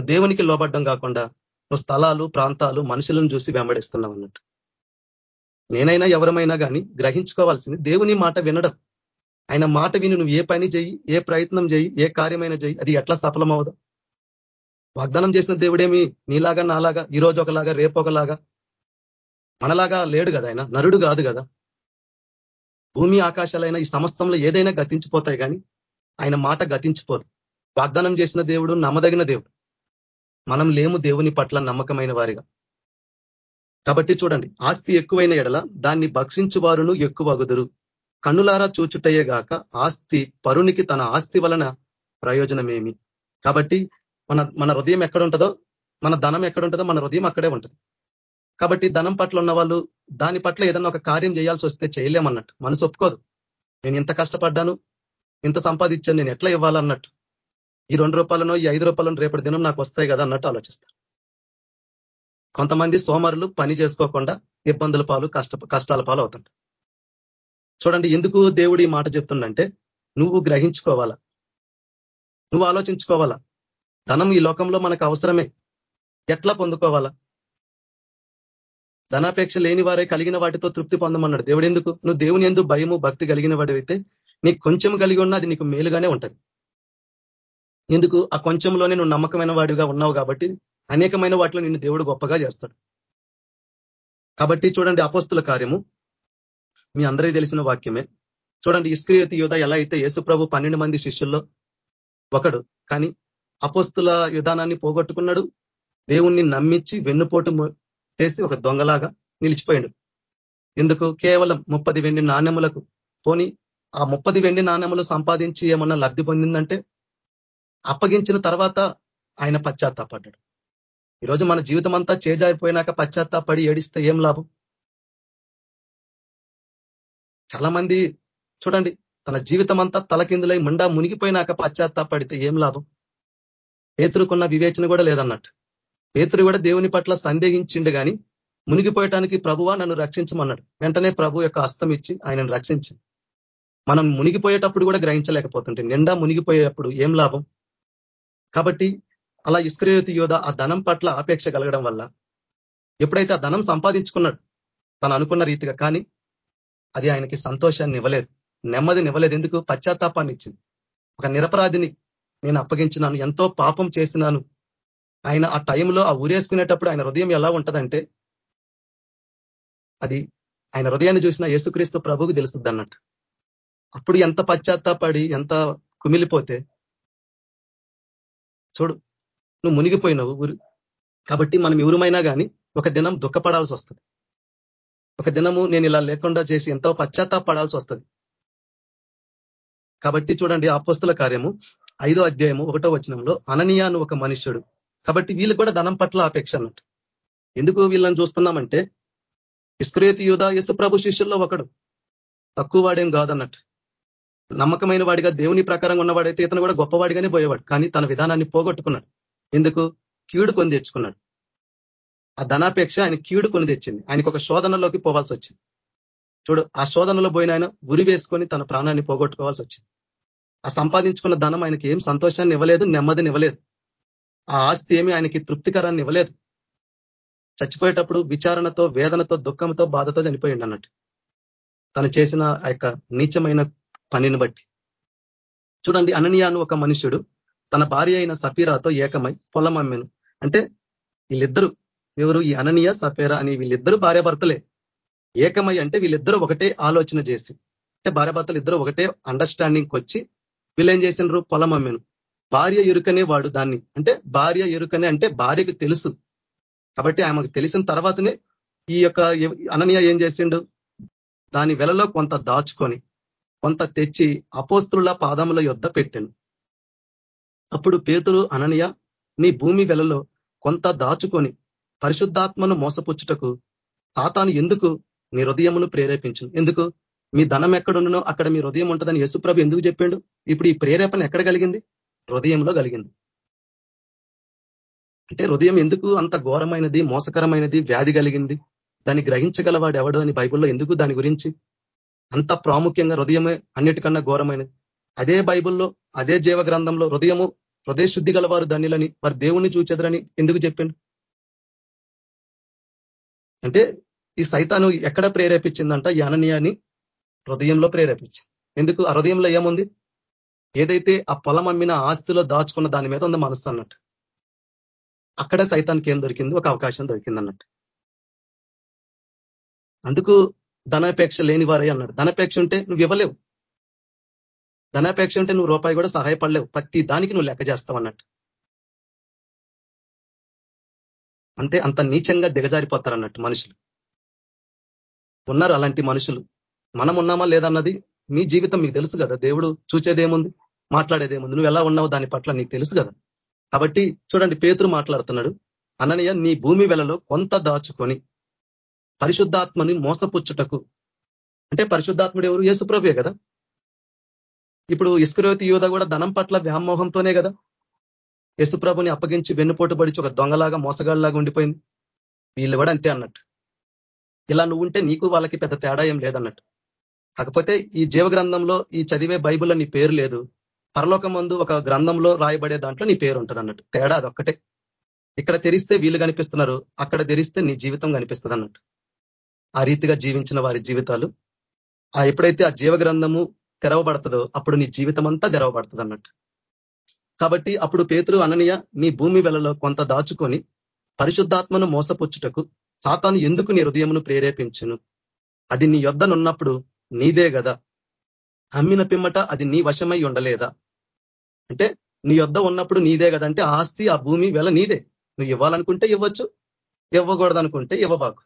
దేవునికి లోబడ్డం కాకుండా నువ్వు స్థలాలు ప్రాంతాలు మనుషులను చూసి వెంబడిస్తున్నావు అన్నట్టు. నేనైనా ఎవరమైనా కానీ గ్రహించుకోవాల్సింది దేవుని మాట వినడం. ఆయన మాట విని నువ్వు ఏ పని చెయ్యి ఏ ప్రయత్నం చేయి ఏ కార్యమైనా చెయ్యి అది ఎట్లా సఫలమవదు వాగ్దానం చేసిన దేవుడేమి నీలాగా నాలాగా ఈ రోజు ఒకలాగా రేపు ఒకలాగా? మనలాగా లేడు కదా ఆయన నరుడు కాదు కదా? భూమి ఆకాశాలైన ఈ సమస్తంలో ఏదైనా గతించిపోతాయి కానీ ఆయన మాట గతించిపోదు. వాగ్దానం చేసిన దేవుడు నమ్మదగిన దేవుడు. మనం లేము దేవుని పట్ల నమ్మకమైన వారిగా. కాబట్టి చూడండి ఆస్తి ఎక్కువైన ఎడల దాన్ని భక్షించు వారును ఎక్కువ కన్నులారా చూచుటయ్యే గాక ఆస్తి పరునికి తన ఆస్తి వలన ప్రయోజనమేమి? కాబట్టి మన మన హృదయం ఎక్కడ ఉంటుందో మన ధనం ఎక్కడ ఉంటుందో మన హృదయం అక్కడే ఉంటుంది. కాబట్టి ధనం పట్ల ఉన్న వాళ్ళు దాని పట్ల ఏదన్నా ఒక కార్యం చేయాల్సి వస్తే చేయలేమన్నట్టు మనసు ఒప్పుకోదు. నేను ఇంత కష్టపడ్డాను ఇంత సంపాదించాను నేను ఎట్లా ఇవ్వాలన్నట్టు. ఈ రెండు రూపాయలను ఈ ఐదు రూపాయలను రేపటి దినం నాకు వస్తాయి కదా అన్నట్టు ఆలోచిస్తారు. కొంతమంది సోమరులు పని చేసుకోకుండా ఇబ్బందుల పాలు కష్ట కష్టాల పాలు అవుతుంటారు. చూడండి ఎందుకు దేవుడు ఈ మాట చెప్తుండంటే నువ్వు గ్రహించుకోవాలా? నువ్వు ఆలోచించుకోవాలా? ధనం ఈ లోకంలో మనకు అవసరమే. ఎట్లా పొందుకోవాలా? ధనాపేక్ష లేని వారే కలిగిన వాటితో తృప్తి పొందమన్నాడు. దేవుడు ఎందుకు? నువ్వు దేవుని ఎందుకు భయము భక్తి కలిగిన వాడివైతే నీకు కొంచెం కలిగి ఉన్నా అది నీకు మేలుగానే ఉంటది. ఎందుకు? ఆ కొంచెంలోనే నువ్వు నమ్మకమైన వాడిగా ఉన్నావు కాబట్టి అనేకమైన వాటిలో నిన్ను దేవుడు గొప్పగా చేస్తాడు. కాబట్టి చూడండి అపోస్తుల కార్యము. మీ అందరికీ తెలిసిన వాక్యమే. చూడండి ఇస్క్రియతి యుధ ఎలా అయితే యేసుప్రభు పన్నెండు మంది శిష్యుల్లో ఒకడు కానీ అపోస్తుల విధానాన్ని పోగొట్టుకున్నాడు. దేవుణ్ణి నమ్మించి వెన్నుపోటు చేసి ఒక దొంగలాగా నిలిచిపోయాడు. ఎందుకు? కేవలం ముప్పది వెండి నాణ్యములకు. పోని ఆ ముప్పది వెండి నాణ్యములు సంపాదించి ఏమన్నా లబ్ధి పొందిందంటే అప్పగించిన తర్వాత ఆయన పశ్చాత్తాపడ్డాడు. ఈరోజు మన జీవితం అంతా చేజారిపోయినాక పశ్చాత్తాపడి ఏడిస్తే ఏం లాభం? చాలా మంది చూడండి తన జీవితం అంతా తలకిందులై ముండా మునిగిపోయినాక పశ్చాత్తాపడితే ఏం లాభం? పేతురుకున్న వివేచన కూడా లేదన్నట్టు. పేతురు కూడా దేవుని పట్ల సందేహించిండు కానీ మునిగిపోయటానికి ప్రభువా నన్ను రక్షించమన్నాడు. వెంటనే ప్రభు యొక్క హస్తం ఇచ్చి ఆయనను రక్షించి మనం మునిగిపోయేటప్పుడు కూడా గ్రహించలేకపోతుంటే నిండా మునిగిపోయేటప్పుడు ఏం లాభం? కాబట్టి అలా ఇస్క్రయోతి యోధ ఆ ధనం పట్ల ఆపేక్ష కలగడం వల్ల ఎప్పుడైతే ఆ ధనం సంపాదించుకున్నాడు తను అనుకున్న రీతిగా కానీ అది ఆయనకి సంతోషాన్ని ఇవ్వలేదు నెమ్మదిని ఇవ్వలేదు. ఎందుకు? పశ్చాత్తాపాన్ని ఇచ్చింది. ఒక నిరపరాధిని నేను అప్పగించినాను ఎంతో పాపం చేసినాను. ఆయన ఆ టైంలో ఆ ఊరేసుకునేటప్పుడు ఆయన హృదయం ఎలా ఉంటుందంటే అది ఆయన హృదయాన్ని చూసిన యేసుక్రీస్తు ప్రభుకు తెలుస్తుంది అన్నట్టు. అప్పుడు ఎంత పశ్చాత్తాపడి ఎంత కుమిలిపోతే చూడు నువ్వు మునిగిపోయినావు ఊరు కాబట్టి మనం ఎవరుమైనా కానీ ఒక దినం దుఃఖపడాల్సి వస్తుంది. ఒక దినము నేను ఇలా లేకుండా చేసి ఎంతో పశ్చాత్తాపడాల్సి వస్తుంది. కాబట్టి చూడండి అపస్తుల కార్యము ఐదో అధ్యాయము ఒకటో వచనంలో అననీయాను ఒక మనుష్యుడు. కాబట్టి వీళ్ళు కూడా ధనం పట్ల అపేక్ష అన్నట్టు. ఎందుకు వీళ్ళని చూస్తున్నామంటే ఇస్క్రేతి యూధ ప్రభు శిష్యుల్లో ఒకడు. తక్కువ వాడేం కాదన్నట్టు. నమ్మకమైన వాడిగా దేవుని ప్రకారంగా ఉన్నవాడైతే ఇతను కూడా గొప్పవాడిగానే పోయేవాడు. కానీ తన విధానాన్ని పోగొట్టుకున్నాడు. ఎందుకు? కీడు కొని తెచ్చుకున్నాడు. ఆ ధనాపేక్ష ఆయన కీడు కొని తెచ్చింది. ఆయనకు ఒక శోధనలోకి పోవాల్సి వచ్చింది. చూడు ఆ శోధనలో పోయిన ఆయన ఉరి వేసుకొని తన ప్రాణాన్ని పోగొట్టుకోవాల్సి వచ్చింది. ఆ సంపాదించుకున్న ధనం ఆయనకి ఏం సంతోషాన్ని ఇవ్వలేదు నెమ్మదిని ఇవ్వలేదు. ఆ ఆస్తి ఏమి ఆయనకి తృప్తికరాన్ని ఇవ్వలేదు. చచ్చిపోయేటప్పుడు విచారణతో వేదనతో దుఃఖంతో బాధతో చనిపోయింది అన్నట్టు తను చేసిన ఆ యొక్క నీచమైన పనిని బట్టి. చూడండి అననీయాను ఒక మనుష్యుడు తన భార్య అయిన సఫీరాతో ఏకమై పొలం అమ్మెను అంటే వీళ్ళిద్దరు. ఎవరు? ఈ అననీయ సఫీరా అని వీళ్ళిద్దరు భార్యాభర్తలే. ఏకమై అంటే వీళ్ళిద్దరూ ఒకటే ఆలోచన చేసి. అంటే భార్యాభర్తలు ఇద్దరు ఒకటే అండర్స్టాండింగ్కి వచ్చి వీళ్ళు ఏం చేసినారు పొలం అమ్మెను భార్య ఎరుకనే వాడు దాన్ని. అంటే భార్య ఎరుకనే అంటే భార్యకు తెలుసు. కాబట్టి ఆమెకు తెలిసిన తర్వాతనే ఈ యొక్క అననీయ ఏం చేసిండు? దాని వెలలో కొంత దాచుకొని కొంత తెచ్చి అపోస్తుల పాదముల యొద్ద పెట్టాను అప్పుడు పేతులు అననయ నీ భూమి వెలలో కొంత దాచుకొని పరిశుద్ధాత్మను మోసపుచ్చుటకు సాతాను ఎందుకు నీ హృదయమును ప్రేరేపించు ఎందుకు? మీ ధనం ఎక్కడున్నో అక్కడ మీ హృదయం ఉంటుందని యశుప్రభు ఎందుకు చెప్పిండు? ఇప్పుడు ఈ ప్రేరేపణ ఎక్కడ కలిగింది? హృదయంలో కలిగింది. అంటే హృదయం ఎందుకు అంత ఘోరమైనది మోసకరమైనది వ్యాధి కలిగింది? దాన్ని గ్రహించగలవాడు ఎవడు అని బైబుల్లో ఎందుకు దాని గురించి? అంత ప్రాముఖ్యంగా హృదయమే అన్నిటికన్నా ఘోరమైనది. అదే బైబుల్లో అదే జీవ గ్రంథంలో హృదయము హృదయ శుద్ధి గలవారు ధన్యులని వారు దేవుణ్ణి చూచెదరని ఎందుకు చెప్పిండు? అంటే ఈ సైతాను ఎక్కడ ప్రేరేపించిందంట? ఈ హృదయంలో ప్రేరేపించింది. ఎందుకు? ఆ హృదయంలో ఏముంది? ఏదైతే ఆ పొలం అమ్మిన ఆస్తిలో దాచుకున్న దాని మీద ఉంది మనసు అన్నట్టు. అక్కడ సైతానికి ఏం దొరికింది? ఒక అవకాశం దొరికింది అన్నట్టు అందుకు ధనాపేక్ష లేని వారే అన్నాడు. ధనాపేక్ష ఉంటే నువ్వు ఇవ్వలేవు. ధనాపేక్ష ఉంటే నువ్వు రూపాయి కూడా సహాయపడలేవు. ప్రతి దానికి నువ్వు లెక్క చేస్తావు అన్నట్టు. అంతే అంత నీచంగా దిగజారిపోతారు అన్నట్టు మనుషులు. ఉన్నారు అలాంటి మనుషులు. మనం ఉన్నామా లేదన్నది మీ జీవితం మీకు తెలుసు కదా. దేవుడు చూచేదేముంది? మాట్లాడేదేముంది? నువ్వు ఎలా ఉన్నావు దాని పట్ల నీకు తెలుసు కదా. కాబట్టి చూడండి పేతురు మాట్లాడుతున్నాడు అననయ్య నీ భూమి వెలలో కొంత దాచుకొని పరిశుద్ధాత్మని మోసపుచ్చుటకు అంటే పరిశుద్ధాత్ముడు ఎవరు? యేసుప్రభే కదా. ఇప్పుడు ఇస్కరోతి యోధ కూడా ధనం పట్ల వ్యామోహంతోనే కదా? యశుప్రభుని అప్పగించి వెన్నుపోటు పడిచి ఒక దొంగలాగా మోసగాళ్ళలాగా ఉండిపోయింది. వీళ్ళు కూడా అంతే అన్నట్టు. ఇలా నువ్వు ఉంటే నీకు వాళ్ళకి పెద్ద తేడా ఏం లేదన్నట్టు. కాకపోతే ఈ జీవ గ్రంథంలో ఈ చదివే బైబుల్లో నీ పేరు లేదు. పరలోకం మందు ఒక గ్రంథంలో రాయబడే దాంట్లో నీ పేరు ఉంటుంది అన్నట్టు. తేడా అదొక్కటే. ఇక్కడ తెరిస్తే వీళ్ళు కనిపిస్తున్నారు. అక్కడ తెరిస్తే నీ జీవితం కనిపిస్తుంది అన్నట్టు ఆ రీతిగా జీవించిన వారి జీవితాలు. ఆ ఎప్పుడైతే ఆ జీవగ్రంథము తెరవబడుతుందో అప్పుడు నీ జీవితం అంతా తెరవబడుతుంది అన్నట్టు కాబట్టి అప్పుడు పేతురు అననీయ నీ భూమి వెలలో కొంత దాచుకొని పరిశుద్ధాత్మను మోసపుచ్చుటకు సాతాను ఎందుకు నీ హృదయమును ప్రేరేపించును? అది నీ యొద్దనున్నప్పుడు నీదే కదా అమ్మిన పిమ్మట అది నీ వశమై ఉండలేదా? అంటే నీ యొద్ద ఉన్నప్పుడు నీదే కదా అంటే ఆస్తి ఆ భూమి వెల నీదే. నువ్వు ఇవ్వాలనుకుంటే ఇవ్వచ్చు ఇవ్వకూడదనుకుంటే ఇవ్వబాకు.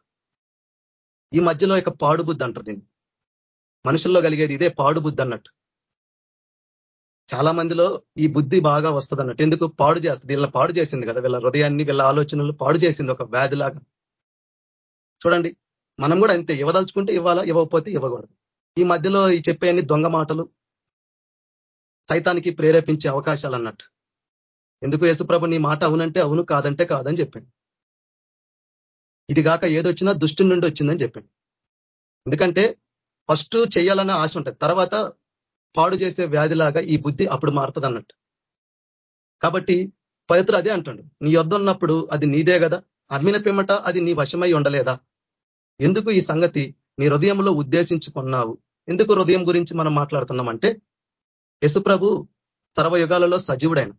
ఈ మధ్యలో ఇక పాడుబుద్ధి అంటారు దీన్ని. మనుషుల్లో కలిగేది ఇదే పాడు బుద్ధి అన్నట్టు. చాలా మందిలో ఈ బుద్ధి బాగా వస్తుంది అన్నట్టు. ఎందుకు? పాడు చేస్తుంది. వీళ్ళ పాడు చేసింది కదా. వీళ్ళ హృదయాన్ని వీళ్ళ ఆలోచనలు పాడు చేసింది ఒక వ్యాధిలాగా. చూడండి మనం కూడా అంతే. ఇవ్వదలుచుకుంటే ఇవ్వాలా? ఇవ్వకపోతే ఇవ్వకూడదు. ఈ మధ్యలో ఈ చెప్పే దొంగ మాటలు సైతానికి ప్రేరేపించే అవకాశాలు అన్నట్టు. ఎందుకు యేసుప్రభు నీ మాట అవునంటే అవును కాదంటే కాదని చెప్పాడు. ఇది కాక ఏదొచ్చినా దుష్టి నుండి వచ్చిందని చెప్పాడు. ఎందుకంటే ఫస్ట్ చేయాలన్న ఆశ ఉంటుంది. తర్వాత పాడు చేసే వ్యాధిలాగా ఈ బుద్ధి అప్పుడు మారుతుంది అన్నట్టు కాబట్టి పవిత్రులు అదే అంటాడు. నీ యొద్ ఉన్నప్పుడు అది నీదే కదా అమ్మిన పిమ్మట అది నీ వశమై ఉండలేదా? ఎందుకు ఈ సంగతి నీ హృదయంలో ఉద్దేశించుకున్నావు? ఎందుకు హృదయం గురించి మనం మాట్లాడుతున్నామంటే యశుప్రభు సర్వయుగాలలో సజీవుడైన.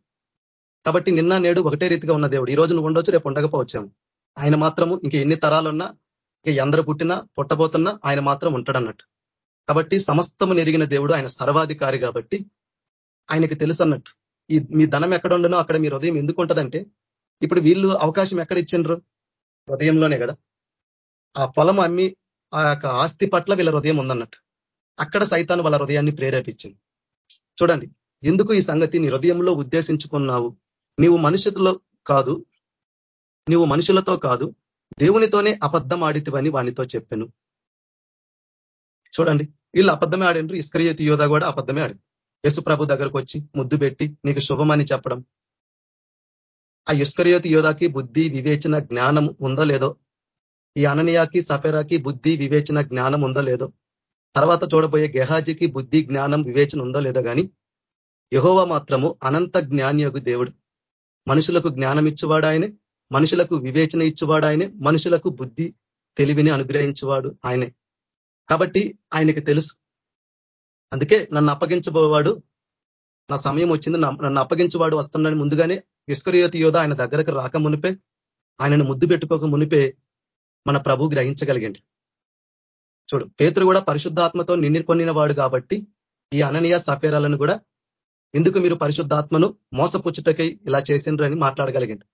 కాబట్టి నిన్న నేడు ఒకటే రీతిగా ఉన్న దేవుడు. ఈ రోజు నువ్వు ఉండొచ్చు రేపు ఉండకపోవచ్చాము. ఆయన మాత్రము ఇంక ఎన్ని తరాలున్నా ఇంక ఎందరు పుట్టినా పుట్టబోతున్నా ఆయన మాత్రం ఉంటాడన్నట్టు. కాబట్టి సమస్తము నెరిగిన దేవుడు ఆయన సర్వాధికారి కాబట్టి ఆయనకి తెలుసు అన్నట్టు ఈ మీ ధనం ఎక్కడ ఉండనో అక్కడ మీ హృదయం ఎందుకు ఉంటుందంటే ఇప్పుడు వీళ్ళు అవకాశం ఎక్కడ ఇచ్చిండ్రు? హృదయంలోనే కదా. ఆ పొలం అమ్మి ఆ యొక్క ఆస్తి పట్ల వీళ్ళ హృదయం ఉందన్నట్టు. అక్కడ సైతాన్ వాళ్ళ హృదయాన్ని ప్రేరేపించింది. చూడండి ఎందుకు ఈ సంగతి నీ హృదయంలో ఉద్దేశించుకున్నావు? నీవు మనుషులతో కాదు నీవు మనుషులతో కాదు దేవునితోనే అబద్ధం ఆడితివని వానితో చెప్పాను. చూడండి వీళ్ళు అబద్ధమే ఆడిండ్రు ఇస్కరియతి యోధ కూడా అబద్ధమే ఆడి యశు ప్రభు దగ్గరకు వచ్చి ముద్దు పెట్టి నీకు శుభమని చెప్పడం. ఆ ఇస్కరియోతి యోధాకి బుద్ధి వివేచన జ్ఞానం ఉందో లేదో? ఈ అననియాకి సఫెరాకి బుద్ధి వివేచన జ్ఞానం ఉందో లేదో? తర్వాత చూడబోయే గెహాజీకి బుద్ధి జ్ఞానం వివేచన ఉందో లేదో కానీ యహోవ మాత్రము అనంత జ్ఞానియోగు దేవుడు. మనుషులకు జ్ఞానం ఇచ్చువాడు ఆయనే మనుషులకు వివేచన ఇచ్చువాడు ఆయనే మనుషులకు బుద్ధి తెలివిని అనుగ్రహించేవాడు ఆయనే. కాబట్టి ఆయనకి తెలుసు. అందుకే నన్ను అప్పగించబోవాడు నా సమయం వచ్చింది నన్ను అప్పగించేవాడు వస్తున్నాడని ముందుగానే ఇస్కరియోతి యోధ ఆయన దగ్గరకు రాక మునిపే ఆయనను ముద్దు పెట్టుకోక మునిపే మన ప్రభు గ్రహించగలిగండి. చూడు పేతురు కూడా పరిశుద్ధాత్మతో నిండి వాడు కాబట్టి ఈ అననీయ సఫేరాలను కూడా ఎందుకు మీరు పరిశుద్ధాత్మను మోసపుచ్చుటకై ఇలా చేసిండ్రని మాట్లాడగలిగండి.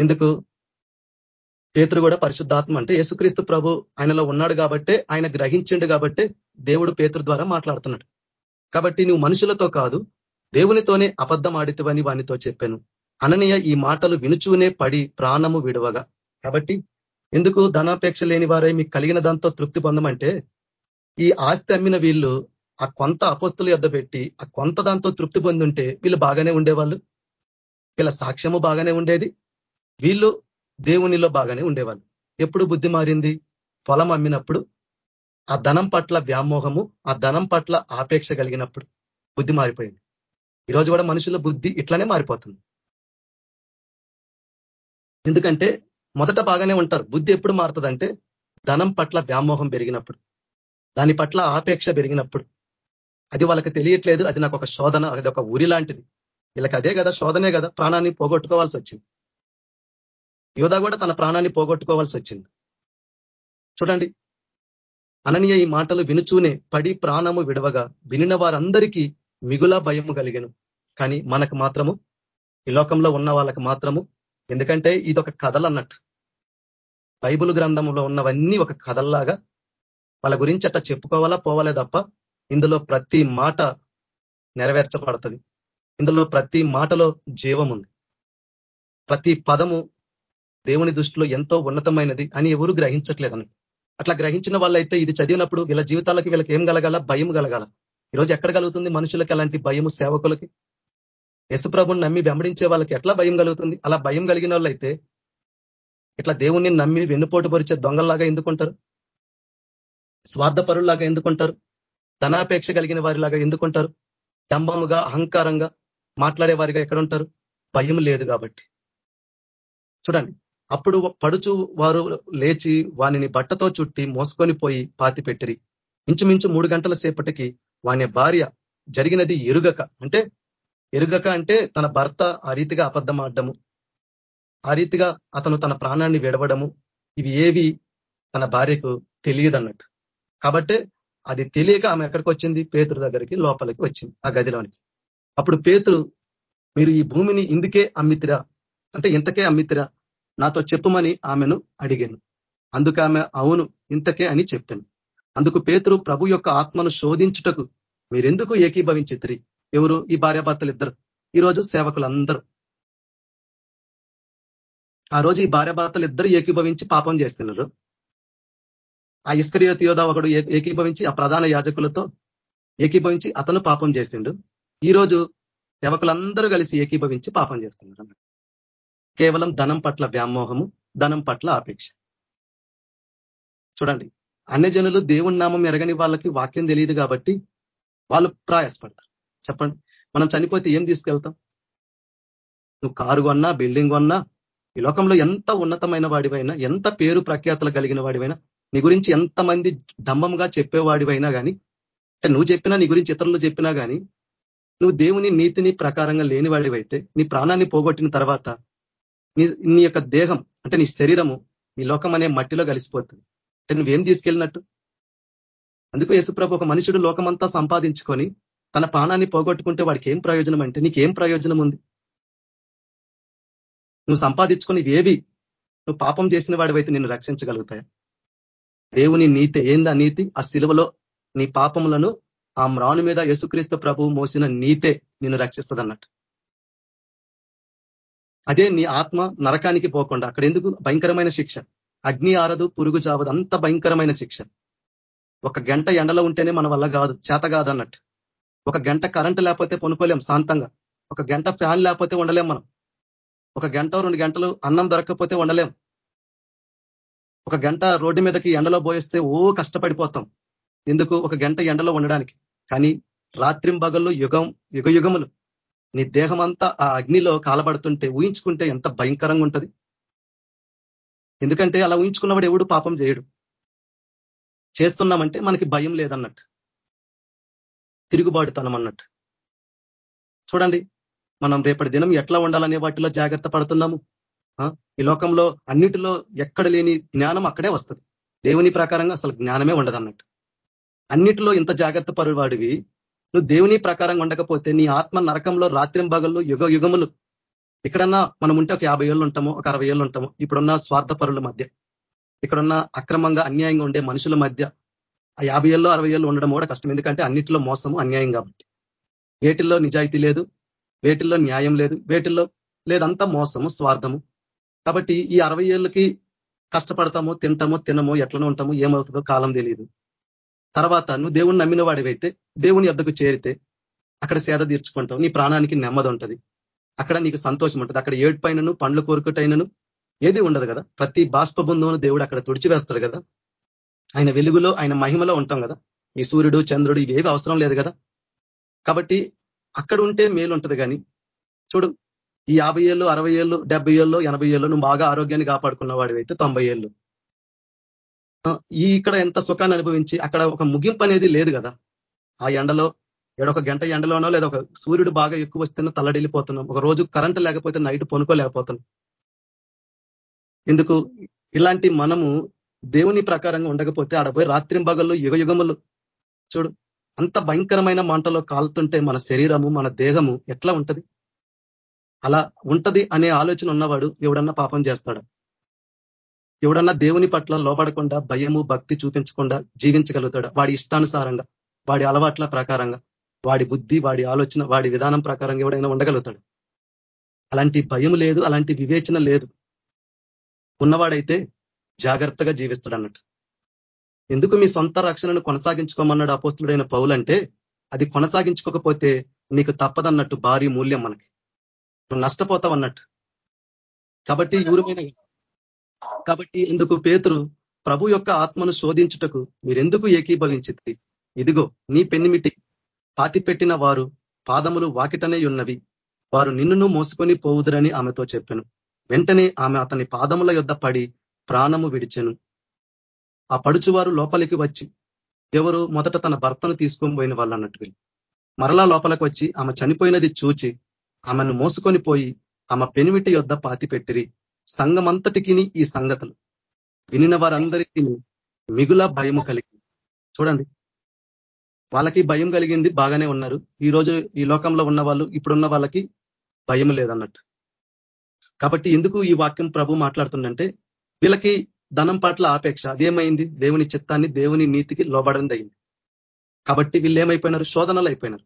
ఎందుకు? పేతురు కూడా పరిశుద్ధాత్మ అంటే యేసుక్రీస్తు ప్రభు ఆయనలో ఉన్నాడు కాబట్టే ఆయన గ్రహించిండు కాబట్టే దేవుడు పేతురు ద్వారా మాట్లాడుతున్నాడు. కాబట్టి నువ్వు మనుషులతో కాదు దేవునితోనే అబద్ధం ఆడితవని వానితో చెప్పాను. అననీయ ఈ మాటలు వినుచూనే పడి ప్రాణము విడవగా. కాబట్టి ఎందుకు ధనాపేక్ష లేని వారే మీకు కలిగిన దాంతో తృప్తి పొందమంటే ఈ ఆస్తి అమ్మిన వీళ్ళు ఆ కొంత అపస్తుల యొద్ద పెట్టి ఆ కొంత దాంతో తృప్తి పొందుంటే వీళ్ళు బాగానే ఉండేవాళ్ళు. వీళ్ళ సాక్ష్యము బాగానే ఉండేది. వీళ్ళు దేవునిలో బాగానే ఉండేవాళ్ళు. ఎప్పుడు బుద్ధి మారింది? పొలం అమ్మినప్పుడు ఆ ధనం పట్ల వ్యామోహము ఆ ధనం పట్ల ఆపేక్ష కలిగినప్పుడు బుద్ధి మారిపోయింది. ఈరోజు కూడా మనుషుల బుద్ధి ఇట్లానే మారిపోతుంది. ఎందుకంటే మొదట బాగానే ఉంటారు. బుద్ధి ఎప్పుడు మారుతుందంటే ధనం పట్ల వ్యామోహం పెరిగినప్పుడు దాని పట్ల ఆపేక్ష పెరిగినప్పుడు. అది వాళ్ళకి తెలియట్లేదు అది నాకు ఒక శోధన అది ఒక ఉరి లాంటిది వీళ్ళకి అదే కదా శోధనే కదా ప్రాణాన్ని పోగొట్టుకోవాల్సి వచ్చింది. యోధా కూడా తన ప్రాణాన్ని పోగొట్టుకోవాల్సి వచ్చింది. చూడండి. అననీయ ఈ మాటలు వినుచూనే పడి ప్రాణము విడవగా వినిన వారందరికీ మిగుల భయము కలిగను. కానీ మనకు మాత్రము ఈ లోకంలో ఉన్న వాళ్ళకి మాత్రము ఎందుకంటే ఇది ఒక కథలు అన్నట్టు బైబుల్ గ్రంథంలో ఉన్నవన్నీ ఒక కథల్లాగా వాళ్ళ గురించి అట్లా చెప్పుకోవాలా పోవాలే తప్ప ఇందులో ప్రతి మాట నెరవేర్చబడుతుంది. ఇందులో ప్రతి మాటలో జీవం ఉంది ప్రతి పదము దేవుని దృష్టిలో ఎంతో ఉన్నతమైనది అని ఎవరు గ్రహించట్లేదని. అట్లా గ్రహించిన వాళ్ళైతే ఇది చదివినప్పుడు వీళ్ళ జీవితాలకి వీళ్ళకి ఏం కలగాల? భయం కలగాల. ఈరోజు ఎక్కడ కలుగుతుంది మనుషులకి అలాంటి భయము సేవకులకి? యశుప్రభుని నమ్మి వెంబడించే వాళ్ళకి ఎట్లా భయం కలుగుతుంది? అలా భయం కలిగిన వాళ్ళైతే ఇట్లా దేవుణ్ణి నమ్మి వెన్నుపోటు పరిచే దొంగల్లాగా ఎందుకుంటారు? స్వార్థపరుల్లాగా ఎందుకుంటారు? ధనాపేక్ష కలిగిన వారిలాగా ఎందుకుంటారు? డంబముగా అహంకారంగా మాట్లాడే వారిగా ఎక్కడ ఉంటారు భయం లేదు కాబట్టి. చూడండి అప్పుడు పడుచు వారు లేచి వానిని బట్టతో చుట్టి మోసుకొని పోయి పాతి పెట్టిరి. ఇంచుమించు మూడు గంటల సేపటికి వాని భార్య జరిగినది ఎరుగక అంటే ఎరుగక అంటే తన భర్త ఆ రీతిగా అబద్ధం ఆడము ఆ రీతిగా అతను తన ప్రాణాన్ని విడవడము. ఇవి ఏవి తన భార్యకు తెలియదు అన్నట్టు కాబట్టి అది తెలియక ఆమె ఎక్కడికి వచ్చింది? పేతురు దగ్గరికి లోపలికి వచ్చింది ఆ గదిలోనికి. అప్పుడు పేతురు మీరు ఈ భూమిని ఇందుకే అమ్మితిరా? అంటే ఇంతకే అమ్మితిరా? నాతో చెప్పుమని ఆమెను అడిగాను. అందుకు ఆమె అవును ఇంతకే అని చెప్పాను. అందుకు పేతురు ప్రభు యొక్క ఆత్మను శోధించుటకు మీరెందుకు ఏకీభవించిద్రి ఎవరు? ఈ భార్యాభర్తలు ఇద్దరు ఈరోజు సేవకులందరూ. ఆ రోజు ఈ భార్యాభర్తలు ఇద్దరు ఏకీభవించి పాపం చేస్తున్నారు. ఆ ఇస్కరియోత్ యోధ ఒకడు ఏకీభవించి ఆ ప్రధాన యాజకులతో ఏకీభవించి అతను పాపం చేసిండు. ఈరోజు సేవకులందరూ కలిసి ఏకీభవించి పాపం చేస్తున్నారు. కేవలం ధనం పట్ల వ్యామోహము ధనం పట్ల ఆపేక్ష చూడండి అన్ని జనులు దేవుని నామం ఎరగని వాళ్ళకి వాక్యం తెలియదు కాబట్టి వాళ్ళు ప్రయాసపడతారు. చెప్పండి మనం చనిపోతే ఏం తీసుకెళ్తాం? నువ్వు కారు కొన్నా బిల్డింగ్ కొన్నా ఈ లోకంలో ఎంత ఉన్నతమైన వాడివైనా ఎంత పేరు ప్రఖ్యాతలు కలిగిన వాడివైనా నీ గురించి ఎంతమంది డంబంగా చెప్పేవాడివైనా కానీ నువ్వు చెప్పినా నీ గురించి ఇతరులు చెప్పినా కానీ నువ్వు దేవుని నీతిని ప్రకారంగా లేని వాడివైతే నీ ప్రాణాన్ని పోగొట్టిన తర్వాత నీ నీ యొక్క దేహం అంటే నీ శరీరము నీ లోకం అనే మట్టిలో కలిసిపోతుంది. అంటే నువ్వేం తీసుకెళ్ళినట్టు? అందుకు యేసుప్రభు ఒక మనుషుడు లోకమంతా సంపాదించుకొని తన ప్రాణాన్ని పోగొట్టుకుంటే వాడికి ఏం ప్రయోజనం అంటే నీకేం ప్రయోజనం ఉంది? నువ్వు సంపాదించుకొని ఏవి నువ్వు పాపం చేసిన వాడివైతే నిన్ను రక్షించగలుగుతాయా? దేవుని నీతి ఏందా నీతి? ఆ శిలువలో నీ పాపములను ఆ మ్రాను మీద యేసుక్రీస్తు ప్రభు మోసిన నీతే నిన్ను రక్షిస్తుంది అన్నట్టు అదే నీ ఆత్మ నరకానికి పోకుండా. అక్కడ ఎందుకు? భయంకరమైన శిక్ష. అగ్ని ఆరదు పురుగు జావదు అంత భయంకరమైన శిక్ష. ఒక గంట ఎండలో ఉంటేనే మన వల్ల కాదు చేత కాదు అన్నట్టు ఒక గంట కరెంట్ లేకపోతే పొనుకోలేం శాంతంగా. ఒక గంట ఫ్యాన్ లేకపోతే ఉండలేం మనం. ఒక గంట రెండు గంటలు అన్నం దొరకకపోతే ఉండలేం ఒక గంట రోడ్డు మీదకి ఎండలో పోయిస్తే ఓ కష్టపడిపోతాం. ఎందుకు? ఒక గంట ఎండలో ఉండడానికి కానీ రాత్రింబగళ్ళు యుగం యుగ యుగములు నీ దేహం అంతా ఆ అగ్నిలో కాలబడుతుంటే ఊహించుకుంటే ఎంత భయంకరంగా ఉంటుంది. ఎందుకంటే అలా ఊహించుకున్నవాడు ఎవడు పాపం చేయడు. చేస్తున్నామంటే మనకి భయం లేదన్నట్టు. తిరుగుబాటుతనం అన్నట్టు. చూడండి మనం రేపటి దినం ఎట్లా ఉండాలనే వాటిలో జాగ్రత్త పడుతున్నాము? ఈ లోకంలో అన్నిటిలో ఎక్కడ లేని జ్ఞానం అక్కడే వస్తుంది. దేవుని ప్రకారంగా అసలు జ్ఞానమే ఉండదు అన్నట్టు అన్నిటిలో ఇంత జాగ్రత్త పరువాడివి నువ్వు దేవుని ప్రకారంగా ఉండకపోతే నీ ఆత్మ నరకంలో రాత్రింబగళ్ళు యుగ యుగములు ఎక్కడన్నా మనం ఉంటే ఒక యాభై ఏళ్ళు ఉంటాము ఒక అరవై ఏళ్ళు ఉంటాము ఇప్పుడున్న స్వార్థపరుల మధ్య ఇక్కడున్న అక్రమంగా అన్యాయంగా ఉండే మనుషుల మధ్య ఆ యాభై ఏళ్ళు అరవై ఏళ్ళు ఉండడం కూడా కష్టం. ఎందుకంటే అన్నిటిలో మోసము అన్యాయం కాబట్టి. వేటిల్లో నిజాయితీ లేదు వేటిల్లో న్యాయం లేదు వేటిల్లో లేదంతా మోసము స్వార్థము. కాబట్టి ఈ అరవై ఏళ్ళకి కష్టపడతాము తింటాము తినము ఎట్లనో ఉంటాము ఏమవుతుందో కాలం తెలియదు తర్వాత నువ్వు దేవుని నమ్మిన వాడివైతే దేవుని యొద్దకు చేరితే అక్కడ సేద తీర్చుకుంటావు. నీ ప్రాణానికి నెమ్మది ఉంటుంది. అక్కడ నీకు సంతోషం ఉంటుంది. అక్కడ ఏడుపైనను పండ్లు కోరుకుటైనను ఏది ఉండదు కదా. ప్రతి బాష్పబంధువును దేవుడు అక్కడ తుడిచివేస్తాడు కదా. ఆయన వెలుగులో ఆయన మహిమలో ఉంటాం కదా. ఈ సూర్యుడు చంద్రుడు ఇవేవి అవసరం లేదు కదా. కాబట్టి అక్కడ ఉంటే మేలు ఉంటుంది కానీ చూడు ఈ యాభై ఏళ్ళు అరవై ఏళ్ళు డెబ్బై ఏళ్ళు ఎనభై ఏళ్ళు నువ్వు బాగా ఆరోగ్యాన్ని కాపాడుకున్న వాడివైతే తొంభై ఏళ్ళు. ఈ ఇక్కడ ఎంత సుఖాన్ని అనుభవించి అక్కడ ఒక ముగింపు అనేది లేదు కదా. ఆ ఎండలో ఏడొక గంట ఎండలోనో లేదా ఒక సూర్యుడు బాగా ఎక్కువ వస్తేనో తల్లడిల్లిపోతున్నాం. ఒక రోజు కరెంట్ లేకపోతే నైట్ పొనుకోలేకపోతున్నాం. ఎందుకు? ఇలాంటి మనము దేవుని ప్రకారంగా ఉండకపోతే ఆడపోయి రాత్రింబగళ్ళు యుగ యుగములు. చూడు అంత భయంకరమైన మంటలో కాలుతుంటే మన శరీరము మన దేహము ఎట్లా ఉంటది? అలా ఉంటది అనే ఆలోచన ఉన్నవాడు ఎవడన్నా పాపం చేస్తాడు? ఎవడన్నా దేవుని పట్ల లోపడకుండా భయము భక్తి చూపించకుండా జీవించగలుగుతాడు? వాడి ఇష్టానుసారంగా వాడి అలవాట్ల ప్రకారంగా వాడి బుద్ధి వాడి ఆలోచన వాడి విధానం ప్రకారంగా ఎవడైనా ఉండగలుగుతాడు? అలాంటి భయం లేదు అలాంటి వివేచన లేదు. ఉన్నవాడైతే జాగ్రత్తగా జీవిస్తాడు అన్నట్టు ఎందుకు మీ సొంత రక్షణను కొనసాగించుకోమన్నాడు అపోస్తుడైన పౌలంటే అది కొనసాగించుకోకపోతే నీకు తప్పదన్నట్టు భారీ మూల్యం మనకి. నువ్వు నష్టపోతావు అన్నట్టు కాబట్టి ఊరమైన కాబట్టి ఇందుకు పేతురు ప్రభు యొక్క ఆత్మను శోధించుటకు మీరెందుకు ఏకీభవించింది ఇదిగో నీ పెన్నిమిటి. పాతి పెట్టిన వారు పాదములు వాకిటనే ఉన్నవి. వారు నిన్నును మోసుకొని పోవుదురని ఆమెతో చెప్పాను. వెంటనే ఆమె అతని పాదముల యొద్ద పడి ప్రాణము విడిచెను. ఆ పడుచువారు లోపలికి వచ్చి ఎవరు మొదట తన భర్తను తీసుకొని పోయిన వాళ్ళు అన్నట్టు మరలా లోపలికి వచ్చి ఆమె చనిపోయినది చూచి ఆమెను మోసుకొని పోయి ఆమె పెనిమిటి యొద్ద పాతి పెట్టిరి సంఘమంతటికి ఈ సంగతులు. వినిన వారందరికీ మిగుల భయము కలిగింది. చూడండి. వాళ్ళకి భయం కలిగింది బాగానే ఉన్నారు. ఈ రోజు ఈ లోకంలో ఉన్న వాళ్ళు ఇప్పుడున్న వాళ్ళకి భయం లేదన్నట్టు. కాబట్టి ఎందుకు ఈ వాక్యం ప్రభు మాట్లాడుతుందంటే వీళ్ళకి ధనం పట్ల ఆపేక్ష. అదేమైంది? దేవుని చిత్తాన్ని దేవుని నీతికి లోబడింది అయింది కాబట్టి వీళ్ళు ఏమైపోయినారు శోధనలు అయిపోయినారు.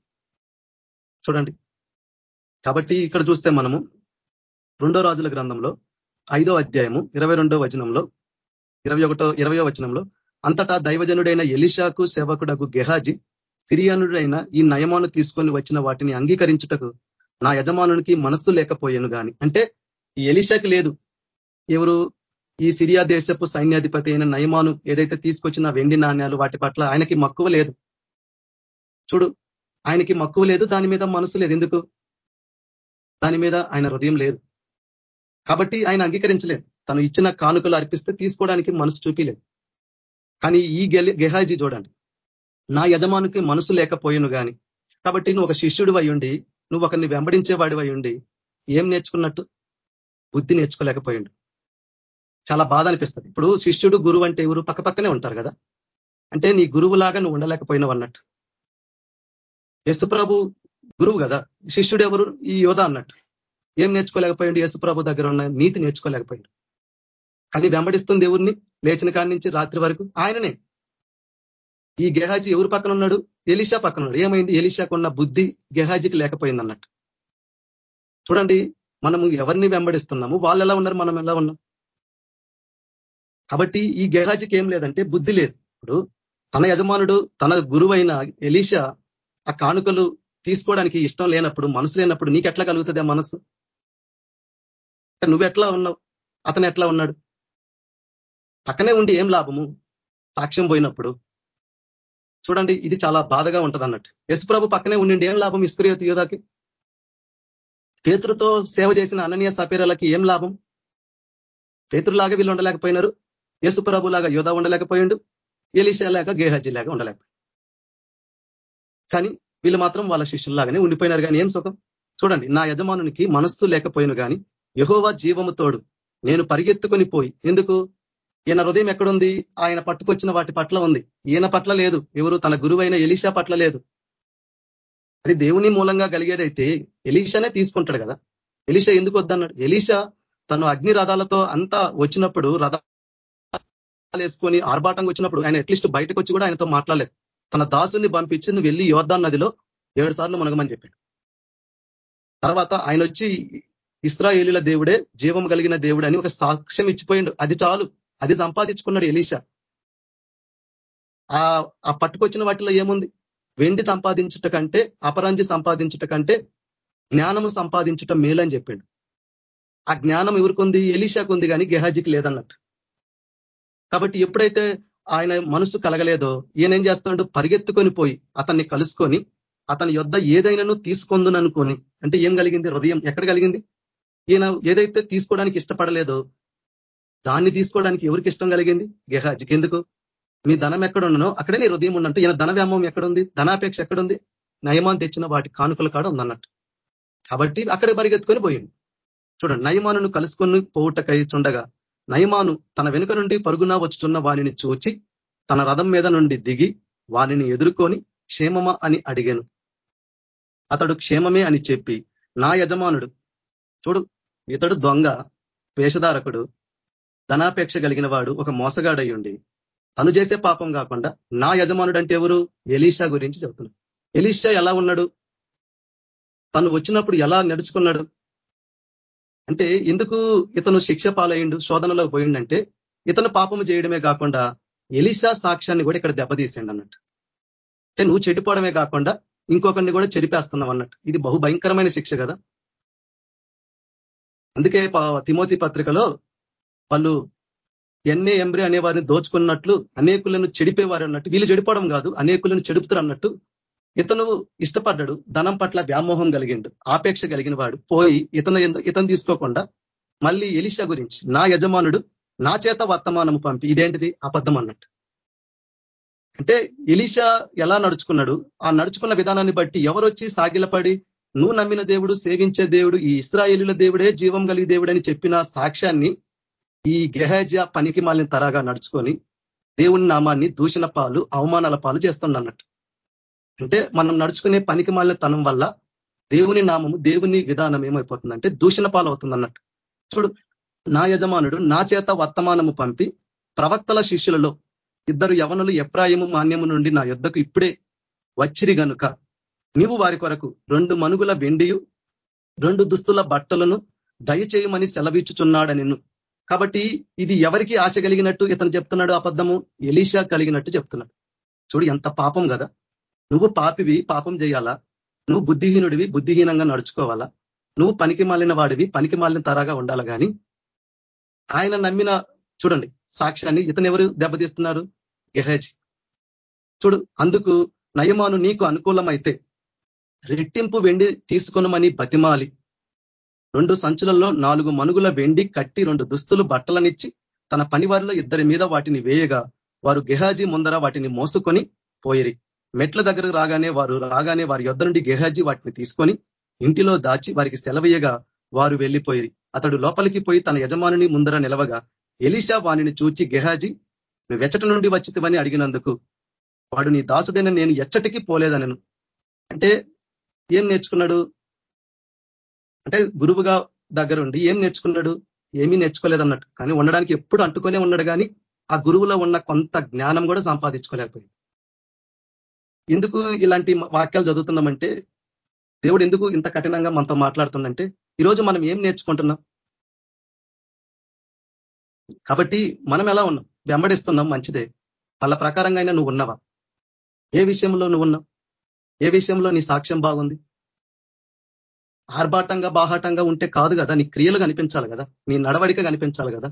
చూడండి. కాబట్టి ఇక్కడ చూస్తే మనము రెండో రాజుల గ్రంథంలో ఐదో అధ్యాయము ఇరవై రెండో వచనంలో ఇరవై ఒకటో ఇరవయో వచనంలో అంతటా దైవజనుడైన ఎలిషాకు సేవకుడకు గెహాజీ సిరియానుడైన ఈ నయమాను తీసుకొని వచ్చిన వాటిని అంగీకరించుటకు నా యజమానునికి మనస్సు లేకపోయాను గాని. అంటే ఈ ఎలిషాకి లేదు. ఎవరు? ఈ సిరియా దేశపు సైన్యాధిపతి అయిన నయమాను ఏదైతే తీసుకొచ్చిన వెండి నాణ్యాలు వాటి పట్ల ఆయనకి మక్కువ లేదు. చూడు ఆయనకి మక్కువ లేదు దాని మీద మనసు లేదు. ఎందుకు? దాని మీద ఆయన హృదయం లేదు. కాబట్టి ఆయన అంగీకరించలేదు. తను ఇచ్చిన కానుకలు అర్పిస్తే తీసుకోవడానికి మనసు చూపిలేదు. కానీ ఈ గెహాజీ చూడండి. నా యజమానికి మనసు లేకపోయాను కానీ కాబట్టి నువ్వు ఒక శిష్యుడు అయ్యుండి నువ్వు ఒకరిని వెంబడించేవాడు ఉండి ఏం నేర్చుకున్నట్టు? బుద్ధి నేర్చుకోలేకపోయిండు. చాలా బాధ అనిపిస్తుంది. ఇప్పుడు శిష్యుడు గురువు అంటే ఎవరు? పక్కపక్కనే ఉంటారు కదా. అంటే నీ గురువులాగా నువ్వు ఉండలేకపోయినావు అన్నట్టు. యశుప్రభు గురువు కదా. శిష్యుడు ఎవరు? ఈ యోధ అన్నట్టు. ఏం నేర్చుకోలేకపోయిండు? యేసుప్రభు దగ్గర ఉన్న నీతి నేర్చుకోలేకపోయిండు. కానీ వెంబడిస్తుంది ఎవరిని లేచిన కాడి నుంచి రాత్రి వరకు ఆయననే. ఈ గెహాజీ ఎవరు పక్కన ఉన్నాడు? ఎలిషా పక్కన ఉన్నాడు. ఏమైంది? ఎలిషాకు ఉన్న బుద్ధి గెహాజీకి లేకపోయింది అన్నట్టు చూడండి మనము ఎవరిని వెంబడిస్తున్నాము? వాళ్ళు ఎలా ఉన్నారు? మనం ఎలా ఉన్నాం? కాబట్టి ఈ గెహాజీకి ఏం లేదంటే బుద్ధి లేదు. ఇప్పుడు తన యజమానుడు తన గురువైన ఎలీషా ఆ కానుకలు తీసుకోవడానికి ఇష్టం లేనప్పుడు మనసు లేనప్పుడు నీకు ఎట్లా కలుగుతుంది ఆ మనసు? నువ్వు ఎట్లా ఉన్నావు? అతను ఎట్లా ఉన్నాడు? పక్కనే ఉండి ఏం లాభము? సాక్ష్యం పోయినప్పుడు. చూడండి ఇది చాలా బాధగా ఉంటది అన్నట్టు యశుప్రభు పక్కనే ఉండి ఏం లాభం? ఇస్క్రియత యోధాకి పేతురుతో సేవ చేసిన అననీయ సపేరలకి ఏం లాభం? పేతురులాగా వీళ్ళు ఉండలేకపోయినారు. యేసుప్రభు లాగా ఉండలేకపోయిండు. ఎలిషా లేక గేహజీ లాగా ఉండలేకపోయింది కానీ వీళ్ళు మాత్రం వాళ్ళ శిష్యుల్లాగానే ఉండిపోయినారు. కానీ ఏం సుఖం? చూడండి నా యజమానునికి మనస్సు లేకపోయిన కానీ యహోవా జీవము తోడు. నేను పరిగెత్తుకొని పోయి. ఎందుకు? ఈయన హృదయం ఎక్కడుంది? ఆయన పట్టుకొచ్చిన వాటి పట్ల ఉంది. ఈయన పట్ల లేదు. ఎవరు? తన గురువైన ఎలీషా పట్ల లేదు. అది దేవుని మూలంగా కలిగేదైతే ఎలీషానే తీసుకుంటాడు కదా. ఎలీషా ఎందుకు వద్దన్నాడు? ఎలీషా తను అగ్ని రథాలతో అంతా వచ్చినప్పుడు రథ వేసుకొని ఆర్భాటంగా వచ్చినప్పుడు ఆయన అట్లీస్ట్ బయటకు వచ్చి కూడా ఆయనతో మాట్లాడలేదు. తన దాసుని పంపించి నువ్వు వెళ్ళి యోర్దాన్ నదిలో ఏడు సార్లు మునగమని చెప్పాడు. తర్వాత ఆయన వచ్చి ఇస్రాయేలీల దేవుడే జీవం కలిగిన దేవుడు అని ఒక సాక్ష్యం ఇచ్చిపోయిండు. అది చాలు. అది సంపాదించుకున్నాడు ఎలీషా. ఆ పట్టుకొచ్చిన వాటిలో ఏముంది? వెండి సంపాదించుట కంటే అపరంజి సంపాదించుట కంటే జ్ఞానము సంపాదించటం మేలని చెప్పిండు. ఆ జ్ఞానం ఎవరికి ఎలీషాకు ఉంది కానీ గెహాజీకి లేదన్నట్టు. కాబట్టి ఎప్పుడైతే ఆయన మనసు కలగలేదో ఈయన ఏం చేస్తాడు? పరిగెత్తుకొని పోయి అతన్ని కలుసుకొని అతని యొద్ ఏదైనాను తీసుకుందుననుకొని అంటే ఏం కలిగింది? హృదయం. ఎక్కడ కలిగింది? ఈయన ఏదైతే తీసుకోవడానికి ఇష్టపడలేదో దాన్ని తీసుకోవడానికి ఎవరికి ఇష్టం కలిగింది? గెహాజికి. ఎందుకు? మీ ధనం ఎక్కడ ఎక్కడున్ననో అక్కడే నీ హృదయం ఉన్నట్టు ఈయన ధన వ్యామం ఎక్కడుంది? ధనాపేక్ష ఎక్కడుంది? నయమాన్ తెచ్చిన వాటి కానుకల కాడ ఉందన్నట్టు. కాబట్టి అక్కడ పరిగెత్తుకొని పోయింది చూడండి నయమాను కలుసుకొని పోవుటకై చుండగా నయమాను తన వెనుక నుండి పరుగున వచ్చుతున్న వాణిని చూచి తన రథం మీద నుండి దిగి వానిని ఎదుర్కొని క్షేమమా అని అడిగాను. అతడు క్షేమమే అని చెప్పి నా యజమానుడు చూడు ఇతడు దొంగ వేషధారకుడు ధనాపేక్ష కలిగిన వాడు ఒక మోసగాడయ్యుండి తను చేసే పాపం కాకుండా నా యజమానుడు అంటే ఎవరు? ఎలీషా గురించి చెబుతున్నాడు. ఎలీషా ఎలా ఉన్నాడు? తను వచ్చినప్పుడు ఎలా నడుచుకున్నాడు? అంటే ఎందుకు ఇతను శిక్ష పాలయ్యిండు శోధనలో పోయిండంటే ఇతను పాపము చేయడమే కాకుండా ఎలిషా సాక్ష్యాన్ని కూడా ఇక్కడ దెబ్బతీసిండు అన్నట్టు. అంటే నువ్వు చెడిపోవడమే కాకుండా ఇంకొకరిని కూడా చెరిపేస్తున్నావు అన్నట్టు. ఇది బహు భయంకరమైన శిక్ష కదా. అందుకే తిమోతి పత్రికలో వాళ్ళు ఎన్నే ఎంబ్రి అనే వారిని దోచుకున్నట్లు అనేకులను చెడిపేవారు అన్నట్టు వీళ్ళు చెడిపోవడం కాదు అనేకులను చెడుపుతారు అన్నట్టు ఇతను ఇష్టపడ్డాడు ధనం పట్ల వ్యామోహం కలిగిండు ఆపేక్ష కలిగిన వాడు. పోయి ఇతను ఇతను తీసుకోకుండా మళ్ళీ ఎలిషా గురించి నా యజమానుడు నా చేత వర్తమానము పంపి ఇదేంటిది? అబద్ధం అన్నట్టు. అంటే ఎలిషా ఎలా నడుచుకున్నాడు? ఆ నడుచుకున్న విధానాన్ని బట్టి ఎవరొచ్చి సాగిలపడి నువ్వు నమ్మిన దేవుడు సేవించే దేవుడు ఈ ఇస్రాయేలుల దేవుడే జీవం కలిగి దేవుడు అని చెప్పిన సాక్ష్యాన్ని ఈ గెహజ పనికి మాలిన తరాగా నడుచుకొని దేవుని నామాన్ని దూషణ పాలు అవమానాల పాలు చేస్తుండన్నట్టు అంటే మనం నడుచుకునే పనికి మాలిన తనం వల్ల దేవుని నామము దేవుని విధానం ఏమైపోతుందంటే దూషణ పాలు అవుతుంది అన్నట్టు చూడు నా యజమానుడు నా చేత వర్తమానము పంపి ప్రవక్తల శిష్యులలో ఇద్దరు యవనులు ఎప్రాయము మాన్యము నుండి నా యుద్ధకు ఇప్పుడే వచ్చిరి గనుక నీవు వారి కొరకు రెండు మనుగుల వెండియు రెండు దుస్తుల బట్టలను దయచేయమని సెలవిచ్చుచున్నాడ నిన్ను. కాబట్టి ఇది ఎవరికి ఆశ కలిగినట్టు ఇతను చెప్తున్నాడు అబద్ధము? ఎలీషా కలిగినట్టు చెప్తున్నాడు. చూడు ఎంత పాపం కదా. నువ్వు పాపివి పాపం చేయాలా? నువ్వు బుద్ధిహీనుడివి బుద్ధిహీనంగా నడుచుకోవాలా? నువ్వు పనికి మాలిన వాడివి పనికి మాలిన తరాగా ఉండాలి కానీ ఆయన నమ్మిన చూడండి సాక్ష్యాన్ని ఇతను ఎవరు దెబ్బతీస్తున్నారు? గెహజీ. చూడు అందుకు నయమాను నీకు అనుకూలమైతే రెట్టింపు వెండి తీసుకొనమని బతిమాలి. రెండు సంచులలో నాలుగు మనుగుల వెండి కట్టి రెండు దుస్తులు బట్టలనిచ్చి తన పనివారిలో ఇద్దరి మీద వాటిని వేయగా వారు గెహాజీ ముందర వాటిని మోసుకొని పోయిరి. మెట్ల దగ్గరకు రాగానే వారు రాగానే వారి యొద్ధ నుండి గెహాజీ వాటిని తీసుకొని ఇంటిలో దాచి వారికి సెలవేయగా వారు వెళ్ళిపోయిరి. అతడు లోపలికి పోయి తన యజమానుని ముందర నిలవగా ఎలిషా వాణిని చూచి గెహాజీ నువ్వు ఎచ్చట నుండి వచ్చితివని అడిగినందుకు వాడు నీ దాసుడైన నేను ఎచ్చటికి పోలేదనను. అంటే ఏం నేర్చుకున్నాడు? అంటే గురువుగా దగ్గరుండి ఏం నేర్చుకున్నాడు? ఏమీ నేర్చుకోలేదన్నట్టు. కానీ ఉండడానికి ఎప్పుడు అంటుకొనే ఉన్నాడు కానీ ఆ గురువులో ఉన్న కొంత జ్ఞానం కూడా సంపాదించుకోలేకపోయింది ఎందుకు ఇలాంటి వాక్యాలు చదువుతున్నామంటే దేవుడు ఎందుకు ఇంత కఠినంగా మనతో మాట్లాడుతుందంటే ఈరోజు మనం ఏం నేర్చుకుంటున్నాం? కాబట్టి మనం ఎలా ఉన్నాం? వెంబడిస్తున్నాం మంచిదే. వాళ్ళ ప్రకారంగా అయినా నువ్వు ఉన్నావా? ఏ విషయంలో నువ్వు ఉన్నావు? ఏ విషయంలో నీ సాక్ష్యం బాగుంది? ఆర్భాటంగా బాహాటంగా ఉంటే కాదు కదా నీ క్రియలు కనిపించాలి కదా నీ నడవడిక కనిపించాలి కదా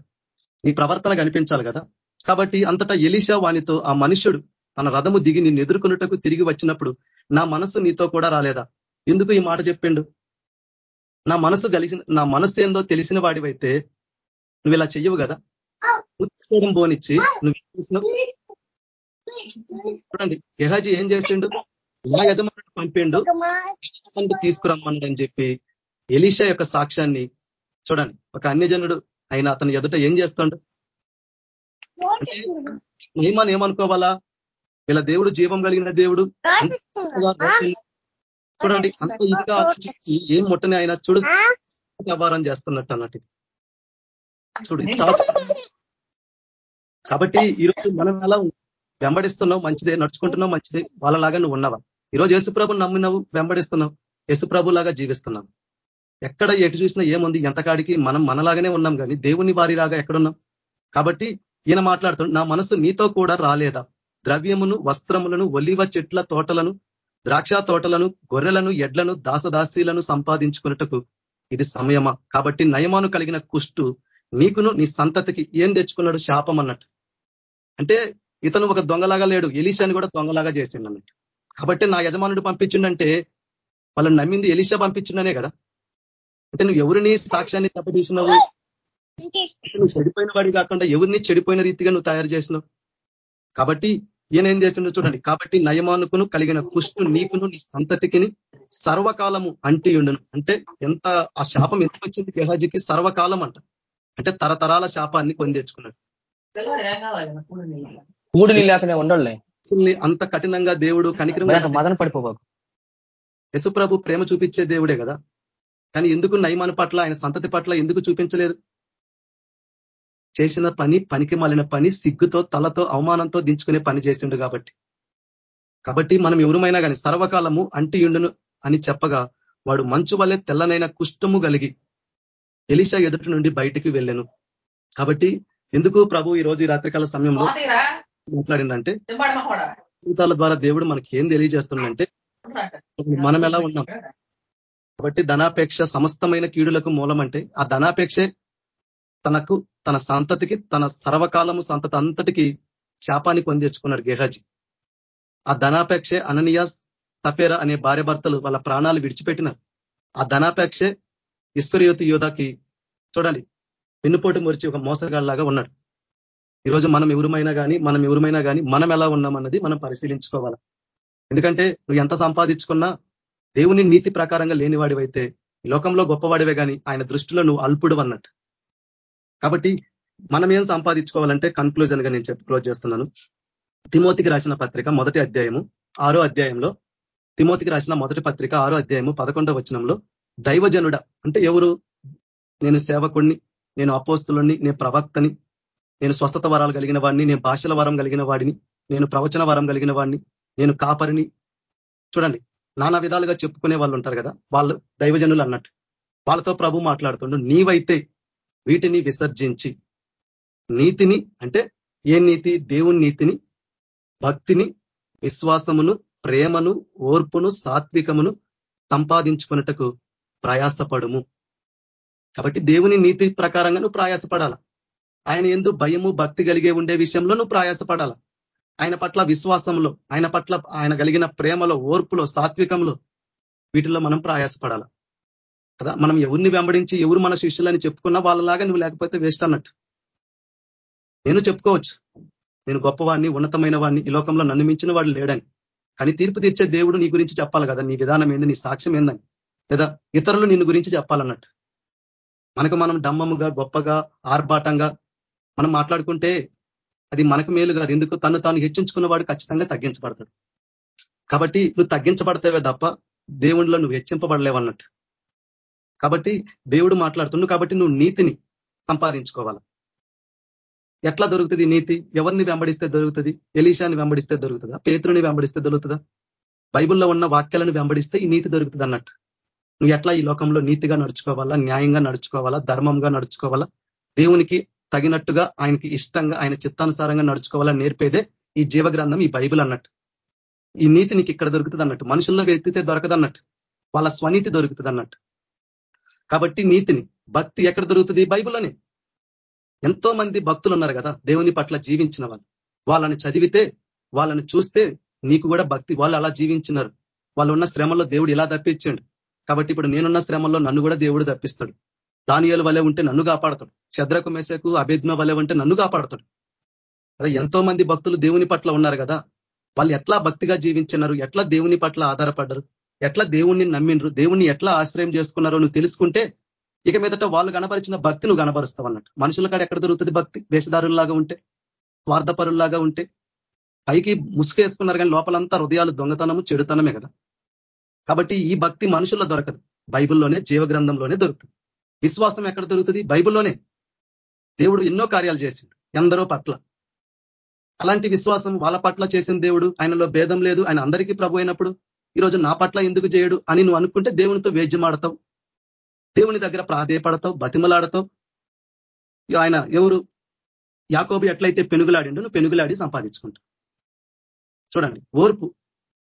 నీ ప్రవర్తన కనిపించాలి కదా. కాబట్టి అంతటా ఎలీషా వానితో ఆ మనుష్యుడు తన రథము దిగి నిన్ను ఎదుర్కొన్నటకు తిరిగి వచ్చినప్పుడు నా మనసు నీతో కూడా రాలేదా? ఎందుకు ఈ మాట చెప్పిండు? నా మనసు కలిసిన నా మనసు ఏందో తెలిసిన వాడివైతే నువ్వు ఇలా చెయ్యవు కదా? ఉత్సవం పోనిచ్చి నువ్వు చూడండి గెహాజీ ఏం చేసిండు? నా యజమానుడు పంపిండు. తీసుకురమ్మన్నాడు అని చెప్పి ఎలీషా యొక్క సాక్ష్యాన్ని చూడండి. ఒక అన్యజనుడు ఆయన అతని ఎదుట ఏం చేస్తుండు? అంటే మహిమాన్ ఏమనుకోవాలా? వీళ్ళ దేవుడు జీవం కలిగిన దేవుడు. చూడండి అంత ఇదిగా ఆలోచించి ఏం ముట్టని ఆయన చూడు. వ్యాపారం చేస్తున్నట్టు అన్నట్టు. చూడు [laughs] కాబట్టి ఈరోజు మనం ఎలా వెంబడిస్తున్నావు మంచిదే నడుచుకుంటున్నావు మంచిదే వాళ్ళలాగా నువ్వు ఉన్నావా? ఈరోజు యేసుప్రభుని నమ్మినవు వెంబడిస్తున్నావు యేసుప్రభు లాగా జీవిస్తున్నావు. ఎక్కడ ఎటు చూసినా ఏముంది ఎంతకాడికి మనం మనలాగానే ఉన్నాం కానీ దేవుని వారిలాగా ఎక్కడున్నాం? కాబట్టి ఈయన మాట్లాడుతున్నాడు నా మనసు నీతో కూడా రాలేదా? ద్రవ్యమును వస్త్రములను ఒలివ చెట్ల తోటలను ద్రాక్ష తోటలను గొర్రెలను ఎడ్లను దాసదాసీలను సంపాదించుకున్నటకు ఇది సమయమా? కాబట్టి నయమాను కలిగిన కుష్టు నీకును నీ సంతతికి ఏం తెచ్చుకున్నాడు? శాపం అన్నట్టు అంటే ఇతను ఒక దొంగలాగా లేడు. ఎలీషాని కూడా దొంగలాగా చేసిండు అన్నట్టు. కాబట్టి నా యజమానుడు పంపించిండంటే వాళ్ళని నమ్మింది ఎలీషా పంపించిండనే కదా. అంటే నువ్వు ఎవరిని సాక్ష్యాన్ని తప్పదీసినావు నువ్వు చెడిపోయిన వాడి కాకుండా ఎవరిని చెడిపోయిన రీతిగా నువ్వు తయారు చేసినావు? కాబట్టి ఈయన ఏం చేసిండో చూడండి. కాబట్టి నయమానుకును కలిగిన కుష్టు నీకును నీ సంతతికిని సర్వకాలము అంటి ఉండను అంటే ఎంత ఆ శాపం ఎంత వచ్చింది గెహాజీకి? సర్వకాలం అంట. అంటే తరతరాల శాపాన్ని కొని తెచ్చుకున్నాడు కూడు లేకనే ఉండాలి అంత కఠినంగా దేవుడు కనికరం మదన పడిపోబాకు. యశుప్రభు ప్రేమ చూపించే దేవుడే కదా. కానీ ఎందుకు నయమాన పట్ల ఆయన సంతతి పట్ల ఎందుకు చూపించలేదు? చేసిన పని పనికి మాలిన పని సిగ్గుతో తలతో అవమానంతో దించుకునే పని చేసిండు కాబట్టి. కాబట్టి మనం ఎవరుమైనా కానీ సర్వకాలము అంటియుండును అని చెప్పగా వాడు మంచు వల్లే తెల్లనైన కుష్టము కలిగి ఎలిషా ఎదుటి నుండి బయటికి వెళ్ళాను. కాబట్టి ఎందుకు ప్రభు ఈ రోజు ఈ రాత్రికాల సమయంలో మాట్లాడిందంటే జీవితాల ద్వారా దేవుడు మనకి ఏం తెలియజేస్తుందంటే మనం ఎలా ఉన్నాం? కాబట్టి ధనాపేక్ష సమస్తమైన కీడులకు మూలం అంటే ఆ ధనాపేక్షే తనకు తన సంతతికి తన సర్వకాలము సంతతి అంతటికి శాపాన్ని పొందేర్చుకున్నాడు గెహాజీ. ఆ ధనాపేక్షే అననియా సఫేరా అనే భార్య భర్తలు వాళ్ళ ప్రాణాలు విడిచిపెట్టినారు ఆ ధనాపేక్షే ఇస్కరియోతి యోధాకి చూడండి వెన్నుపోటు మురిచి ఒక మోసగాళ్ళలాగా ఉన్నాడు. ఈరోజు మనం ఎవరుమైనా కానీ మనం ఎవరుమైనా కానీ మనం ఎలా ఉన్నామన్నది మనం పరిశీలించుకోవాలి. ఎందుకంటే నువ్వు ఎంత సంపాదించుకున్నా దేవుని నీతి ప్రకారంగా లేనివాడివైతే లోకంలో గొప్పవాడివే కానీ ఆయన దృష్టిలో నువ్వు అల్పుడు అన్నట్టు. కాబట్టి మనం ఏం సంపాదించుకోవాలంటే కన్క్లూజన్గా నేను చెప్పి క్లోజ్ చేస్తున్నాను. తిమోతికి రాసిన పత్రిక మొదటి అధ్యాయము ఆరో అధ్యాయంలో తిమోతికి రాసిన మొదటి పత్రిక ఆరో అధ్యాయము పదకొండవ వచనంలో దైవజనుడ అంటే ఎవరు? నేను సేవకుడిని నేను అపోస్తులని నేను ప్రవక్తని నేను స్వస్థత వరాలు కలిగిన వాడిని నేను భాషల వరం కలిగిన వాడిని నేను ప్రవచన వరం కలిగిన వాడిని నేను కాపరిని. చూడండి నానా విధాలుగా చెప్పుకునే వాళ్ళు ఉంటారు కదా వాళ్ళు దైవజనులు అన్నట్టు. వాళ్ళతో ప్రభు మాట్లాడుతుండు. నీవైతే వీటిని విసర్జించి నీతిని అంటే ఏ నీతి? దేవుని నీతిని భక్తిని విశ్వాసమును ప్రేమను ఓర్పును సాత్వికమును సంపాదించుకున్నటకు ప్రయాసపడుము. కాబట్టి దేవుని నీతి ప్రకారంగా నువ్వు ప్రయాసపడాల? ఆయన ఎందు భయము భక్తి కలిగే ఉండే విషయంలో నువ్వు ప్రయాసపడాల. ఆయన పట్ల విశ్వాసంలో ఆయన పట్ల ఆయన కలిగిన ప్రేమలో ఓర్పులో సాత్వికంలో వీటిల్లో మనం ప్రయాసపడాల. కదా? మనం ఎవరిని వెంబడించి ఎవరు మన శిష్యులని చెప్పుకున్నా వాళ్ళలాగా నువ్వు లేకపోతే వేస్ట్ అన్నట్టు. నేను చెప్పుకోవచ్చు. నేను గొప్పవాడిని ఉన్నతమైన వాడిని ఈ లోకంలో నన్ను మించిన వాడు లేడని. కానీ తీర్పు తీర్చే దేవుడు నీ గురించి చెప్పాలి కదా? నీ విధానం ఏంది? నీ సాక్ష్యం ఏందని. లేదా ఇతరులు నిన్ను గురించి చెప్పాలన్నట్టు. మనకు మనం డమ్మముగా గొప్పగా ఆర్భాటంగా మనం మాట్లాడుకుంటే అది మనకు మేలు కాదు. ఎందుకు? తను తాను హెచ్చించుకున్న వాడు ఖచ్చితంగా తగ్గించబడతాడు. కాబట్టి నువ్వు తగ్గించబడతావే తప్ప దేవుడిలో నువ్వు హెచ్చింపబడలేవన్నట్టు కాబట్టి దేవుడు మాట్లాడుతుండు కాబట్టి నువ్వు నీతిని సంపాదించుకోవాలి? ఎట్లా దొరుకుతుంది నీతి? ఎవరిని వెంబడిస్తే దొరుకుతుంది? ఎలీషాని వెంబడిస్తే దొరుకుతుందా? పేతుని వెంబడిస్తే దొరుకుతుందా? బైబుల్లో ఉన్న వాక్యాలను వెంబడిస్తే ఈ నీతి దొరుకుతుంది అన్నట్టు. నువ్వు ఎట్లా ఈ లోకంలో నీతిగా నడుచుకోవాలా? న్యాయంగా నడుచుకోవాలా? ధర్మంగా నడుచుకోవాలా? దేవునికి తగినట్టుగా ఆయనకి ఇష్టంగా ఆయన చిత్తానుసారంగా నడుచుకోవాలని నేర్పేదే ఈ జీవగ్రంథం ఈ బైబిల్ అన్నట్టు. ఈ నీతి నీకు ఇక్కడ దొరుకుతుంది అన్నట్టు మనుషుల్లో వెతితే దొరకదన్నట్టు. వాళ్ళ స్వనీతి దొరుకుతుంది అన్నట్టు కాబట్టి నీతిని భక్తి ఎక్కడ దొరుకుతుంది బైబుల్లోనే? ఎంతో మంది భక్తులు ఉన్నారు కదా దేవుని పట్ల జీవించిన వాళ్ళు. వాళ్ళని చదివితే వాళ్ళని చూస్తే నీకు కూడా భక్తి వాళ్ళు అలా జీవించినారు. వాళ్ళు ఉన్న శ్రమలో దేవుడు ఇలా తప్పించండు. కాబట్టి ఇప్పుడు నేనున్న శ్రమంలో నన్ను కూడా దేవుడు తప్పిస్తాడు. దానియాల వలె ఉంటే నన్ను కాపాడతాడు. శద్రకు మెసకు అభిజ్ఞ వలె ఉంటే నన్ను కాపాడతాడు. అదే ఎంతో మంది భక్తులు దేవుని పట్ల ఉన్నారు కదా. వాళ్ళు ఎట్లా భక్తిగా జీవించినారు? ఎట్లా దేవుని పట్ల ఆధారపడ్డరు? ఎట్లా దేవుణ్ణి నమ్మిండ్రు? దేవుణ్ణి ఎట్లా ఆశ్రయం చేసుకున్నారో నువ్వు తెలుసుకుంటే ఇక మీదట వాళ్ళు కనపరిచిన భక్తి నువ్వు కనపరుస్తావు అన్నట్టు మనుషుల కాడ ఎక్కడ దొరుకుతుంది భక్తి? వేషధారుల్లాగా ఉంటే స్వార్థపరుల్లాగా ఉంటే. పైకి ముసుకేసుకున్నారు కానీ లోపలంతా హృదయాలు దొంగతనము చెడుతనమే కదా. కాబట్టి ఈ భక్తి మనుషుల్లో దొరకదు. బైబిల్లోనే జీవగ్రంథంలోనే దొరుకుతుంది. విశ్వాసం ఎక్కడ దొరుకుతుంది? బైబిల్లోనే. దేవుడు ఎన్నో కార్యాలు చేసిండు ఎందరో పట్ల. అలాంటి విశ్వాసం వాళ్ళ పట్ల చేసిన దేవుడు ఆయనలో భేదం లేదు ఆయన అందరికీ ప్రభు అయినప్పుడు ఈరోజు నా పట్ల ఎందుకు చేయడు అని నువ్వు అనుకుంటే దేవునితో వేద్యమాడతావు. దేవుని దగ్గర ప్రాధేయపడతావు బతిమలాడతావు. ఆయన ఎవరు? యాకోబు ఎట్లయితే పెనుగులాడిండు నువ్వు పెనుగులాడి సంపాదించుకుంటావు. చూడండి ఓర్పు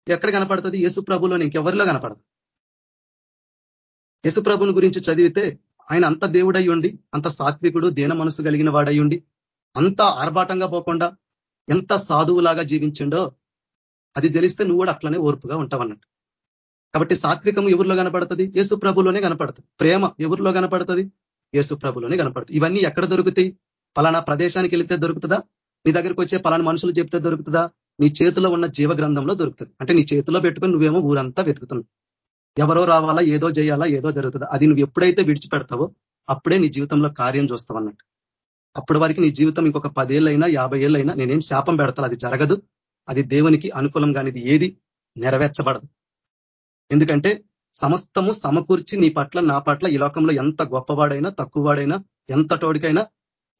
ఎక్కడ కనపడుతుంది? యేసు ప్రభులో ఇంకెవరిలో కనపడదు? యేసు ప్రభుని గురించి చదివితే ఆయన అంత దేవుడై ఉండి అంత సాత్వికుడు దేన మనసు కలిగిన వాడై ఉండి అంత ఆర్భాటంగా పోకుండా ఎంత సాధువులాగా జీవించిండో అది తెలిస్తే నువ్వు కూడా అట్లనే ఓర్పుగా ఉంటావన్నట్టు. కాబట్టి సాత్వికం ఎవరిలో కనపడుతుంది? యేసు ప్రభులోనే కనపడుతుంది. ప్రేమ ఎవరిలో కనపడుతుంది? యేసు ప్రభులోనే కనపడుతుంది. ఇవన్నీ ఎక్కడ దొరుకుతాయి? పలానా ప్రదేశానికి వెళితే దొరుకుతుందా? నీ దగ్గరికి వచ్చే పలానా మనుషులు చెప్తే దొరుకుతుందా? నీ చేతిలో ఉన్న జీవ గ్రంథంలో దొరుకుతుంది. అంటే నీ చేతిలో పెట్టుకొని నువ్వేమో ఊరంతా వెతుకుతున్నావు. ఎవరో రావాలా ఏదో చేయాలా ఏదో జరుగుతుంది అది నువ్వు ఎప్పుడైతే విడిచిపెడతావో అప్పుడే నీ జీవితంలో కార్యం చూస్తావు అన్నట్టు. అప్పటి వరకు నీ జీవితం ఇంకొక పదేళ్ళైనా యాభై ఏళ్ళైనా నేనేం శాపం పెడతా అది జరగదు. అది దేవునికి అనుకూలం కానిది ఏది నెరవేర్చబడదు. ఎందుకంటే సమస్తము సమకూర్చి నీ పట్ల నా పట్ల ఈ లోకంలో ఎంత గొప్పవాడైనా తక్కువవాడైనా ఎంత తోడికైనా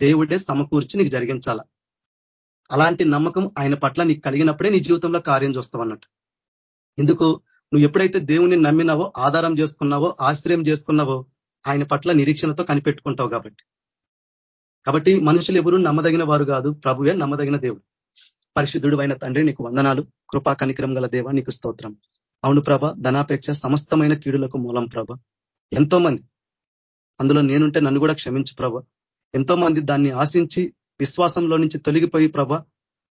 దేవుడే సమకూర్చి నీకు జరిగించాల. అలాంటి నమ్మకం ఆయన పట్ల నీకు కలిగినప్పుడే నీ జీవితంలో కార్యం చూస్తావు అన్నట్టు. ఎందుకు? నువ్వు ఎప్పుడైతే దేవుని నమ్మినావో ఆధారం చేసుకున్నావో ఆశ్రయం చేసుకున్నావో ఆయన పట్ల నిరీక్షణతో కనిపెట్టుకుంటావు కాబట్టి. కాబట్టి మనుషులు ఎవరు నమ్మదగిన వారు కాదు. ప్రభువే నమ్మదగిన దేవుడు. పరిశుద్ధుడు అయిన తండ్రి నీకు వందనాలు. కృపా కనికరం గల దేవ నీకు స్తోత్రం. అవును ప్రభ ధనాపేక్ష సమస్తమైన కీడులకు మూలం ప్రభ. ఎంతో మంది. అందులో నేనుంటే నన్ను కూడా క్షమించు ప్రభ. ఎంతో మంది దాన్ని ఆశించి విశ్వాసంలో నుంచి తొలగిపోయి ప్రభ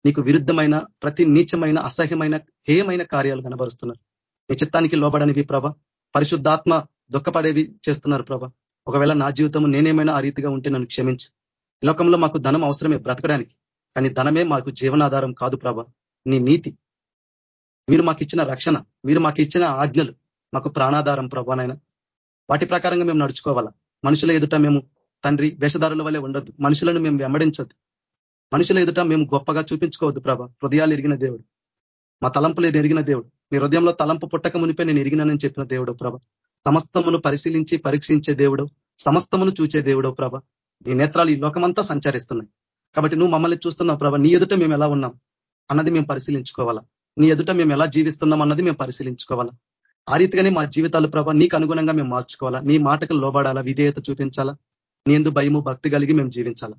నీకు విరుద్ధమైన ప్రతి నీచమైన అసహ్యమైన హేయమైన కార్యాలు కనబరుస్తున్నారు. నీ చిత్తానికి లోబడనివి ప్రభ. పరిశుద్ధాత్మ దుఃఖపడేవి చేస్తున్నారు ప్రభ. ఒకవేళ నా జీవితం నేనేమైనా ఆ రీతిగా ఉంటే నన్ను క్షమించు. లోకంలో మాకు ధనం అవసరమే బ్రతకడానికి కానీ ధనమే మాకు జీవనాధారం కాదు ప్రభ. నీ నీతి. మీరు మాకు ఇచ్చిన రక్షణ మీరు మాకు ఇచ్చిన ఆజ్ఞలు మాకు ప్రాణాధారం ప్రభానైనా వాటి ప్రకారంగా మేము నడుచుకోవాలా? మనుషుల ఎదుట మేము తండ్రి వేషధారుల వల్లే ఉండొద్దు. మనుషులను మేము వెంబడించొద్దు. మనుషుల ఎదుట మేము గొప్పగా చూపించుకోవద్దు ప్రభ. హృదయాలు ఎరిగిన దేవుడు. మా తలంపులు ఎరిగిన దేవుడు. నీ హృదయంలో తలంపు పుట్టక మునిపే నేను ఎరిగినానని చెప్పిన దేవుడు ప్రభ. సమస్తమును పరిశీలించి పరీక్షించే దేవుడు సమస్తమును చూచే దేవుడు ప్రభ. నీ నేత్రాలు ఈ లోకమంతా సంచరిస్తున్నాయి. కాబట్టి నువ్వు మమ్మల్ని చూస్తున్నావు ప్రభ. నీ ఎదుట మేము ఎలా ఉన్నాం అన్నది మేము పరిశీలించుకోవాలా? నీ ఎదుట మేము ఎలా జీవిస్తున్నాం అన్నది మేము పరిశీలించుకోవాలా? ఆ రీతిగానే మా జీవితాలు ప్రభ నీకు అనుగుణంగా మేము మార్చుకోవాలా? నీ మాటకు లోబడాలా? విధేయత చూపించాలా? నీ ఎందు భయము భక్తి కలిగి మేము జీవించాలా?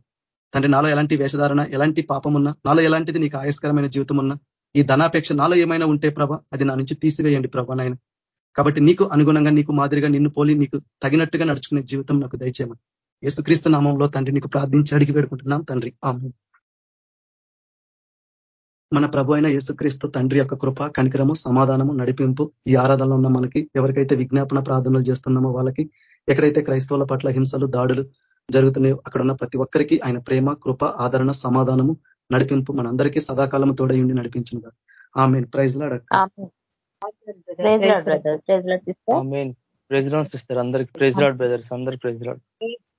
తండ్రి నాలో ఎలాంటి వేషధారణ ఎలాంటి పాపం ఉన్నా నాలో ఎలాంటిది నీకు ఆయస్కరమైన జీవితం ఉన్నా ఈ ధనాపేక్ష నాలో ఏమైనా ఉంటే ప్రభ అది నా నుంచి తీసివేయండి ప్రభా నాయన. కాబట్టి నీకు అనుగుణంగా నీకు మాదిరిగా నిన్ను పోలి నీకు తగినట్టుగా నడుచుకునే జీవితం నాకు దయచేయమని. యేసుక్రీస్తు నామంలో తండ్రి నీకు ప్రార్థించి అడిగి పెడుకుంటున్నాం తండ్రి. ఆమె మన ప్రభు అయిన యేసుక్రీస్తు తండ్రి యొక్క కృప కనికరము సమాధానము నడిపింపు ఈ ఆరాధనలో ఉన్న మనకి ఎవరికైతే విజ్ఞాపన ప్రార్థనలు చేస్తున్నామో వాళ్ళకి ఎక్కడైతే క్రైస్తవుల పట్ల హింసలు దాడులు జరుగుతున్నాయో అక్కడ ఉన్న ప్రతి ఒక్కరికి ఆయన ప్రేమ కృప ఆదరణ సమాధానము నడిపింపు మనందరికీ సదాకాలము తోడయుండి నడిపించిన ఆమె praise lord praise lord sister. అందరికి ప్రైజ్ లాడ్ బ్రదర్స్. అందరికి ప్రైజ్ లాడ్.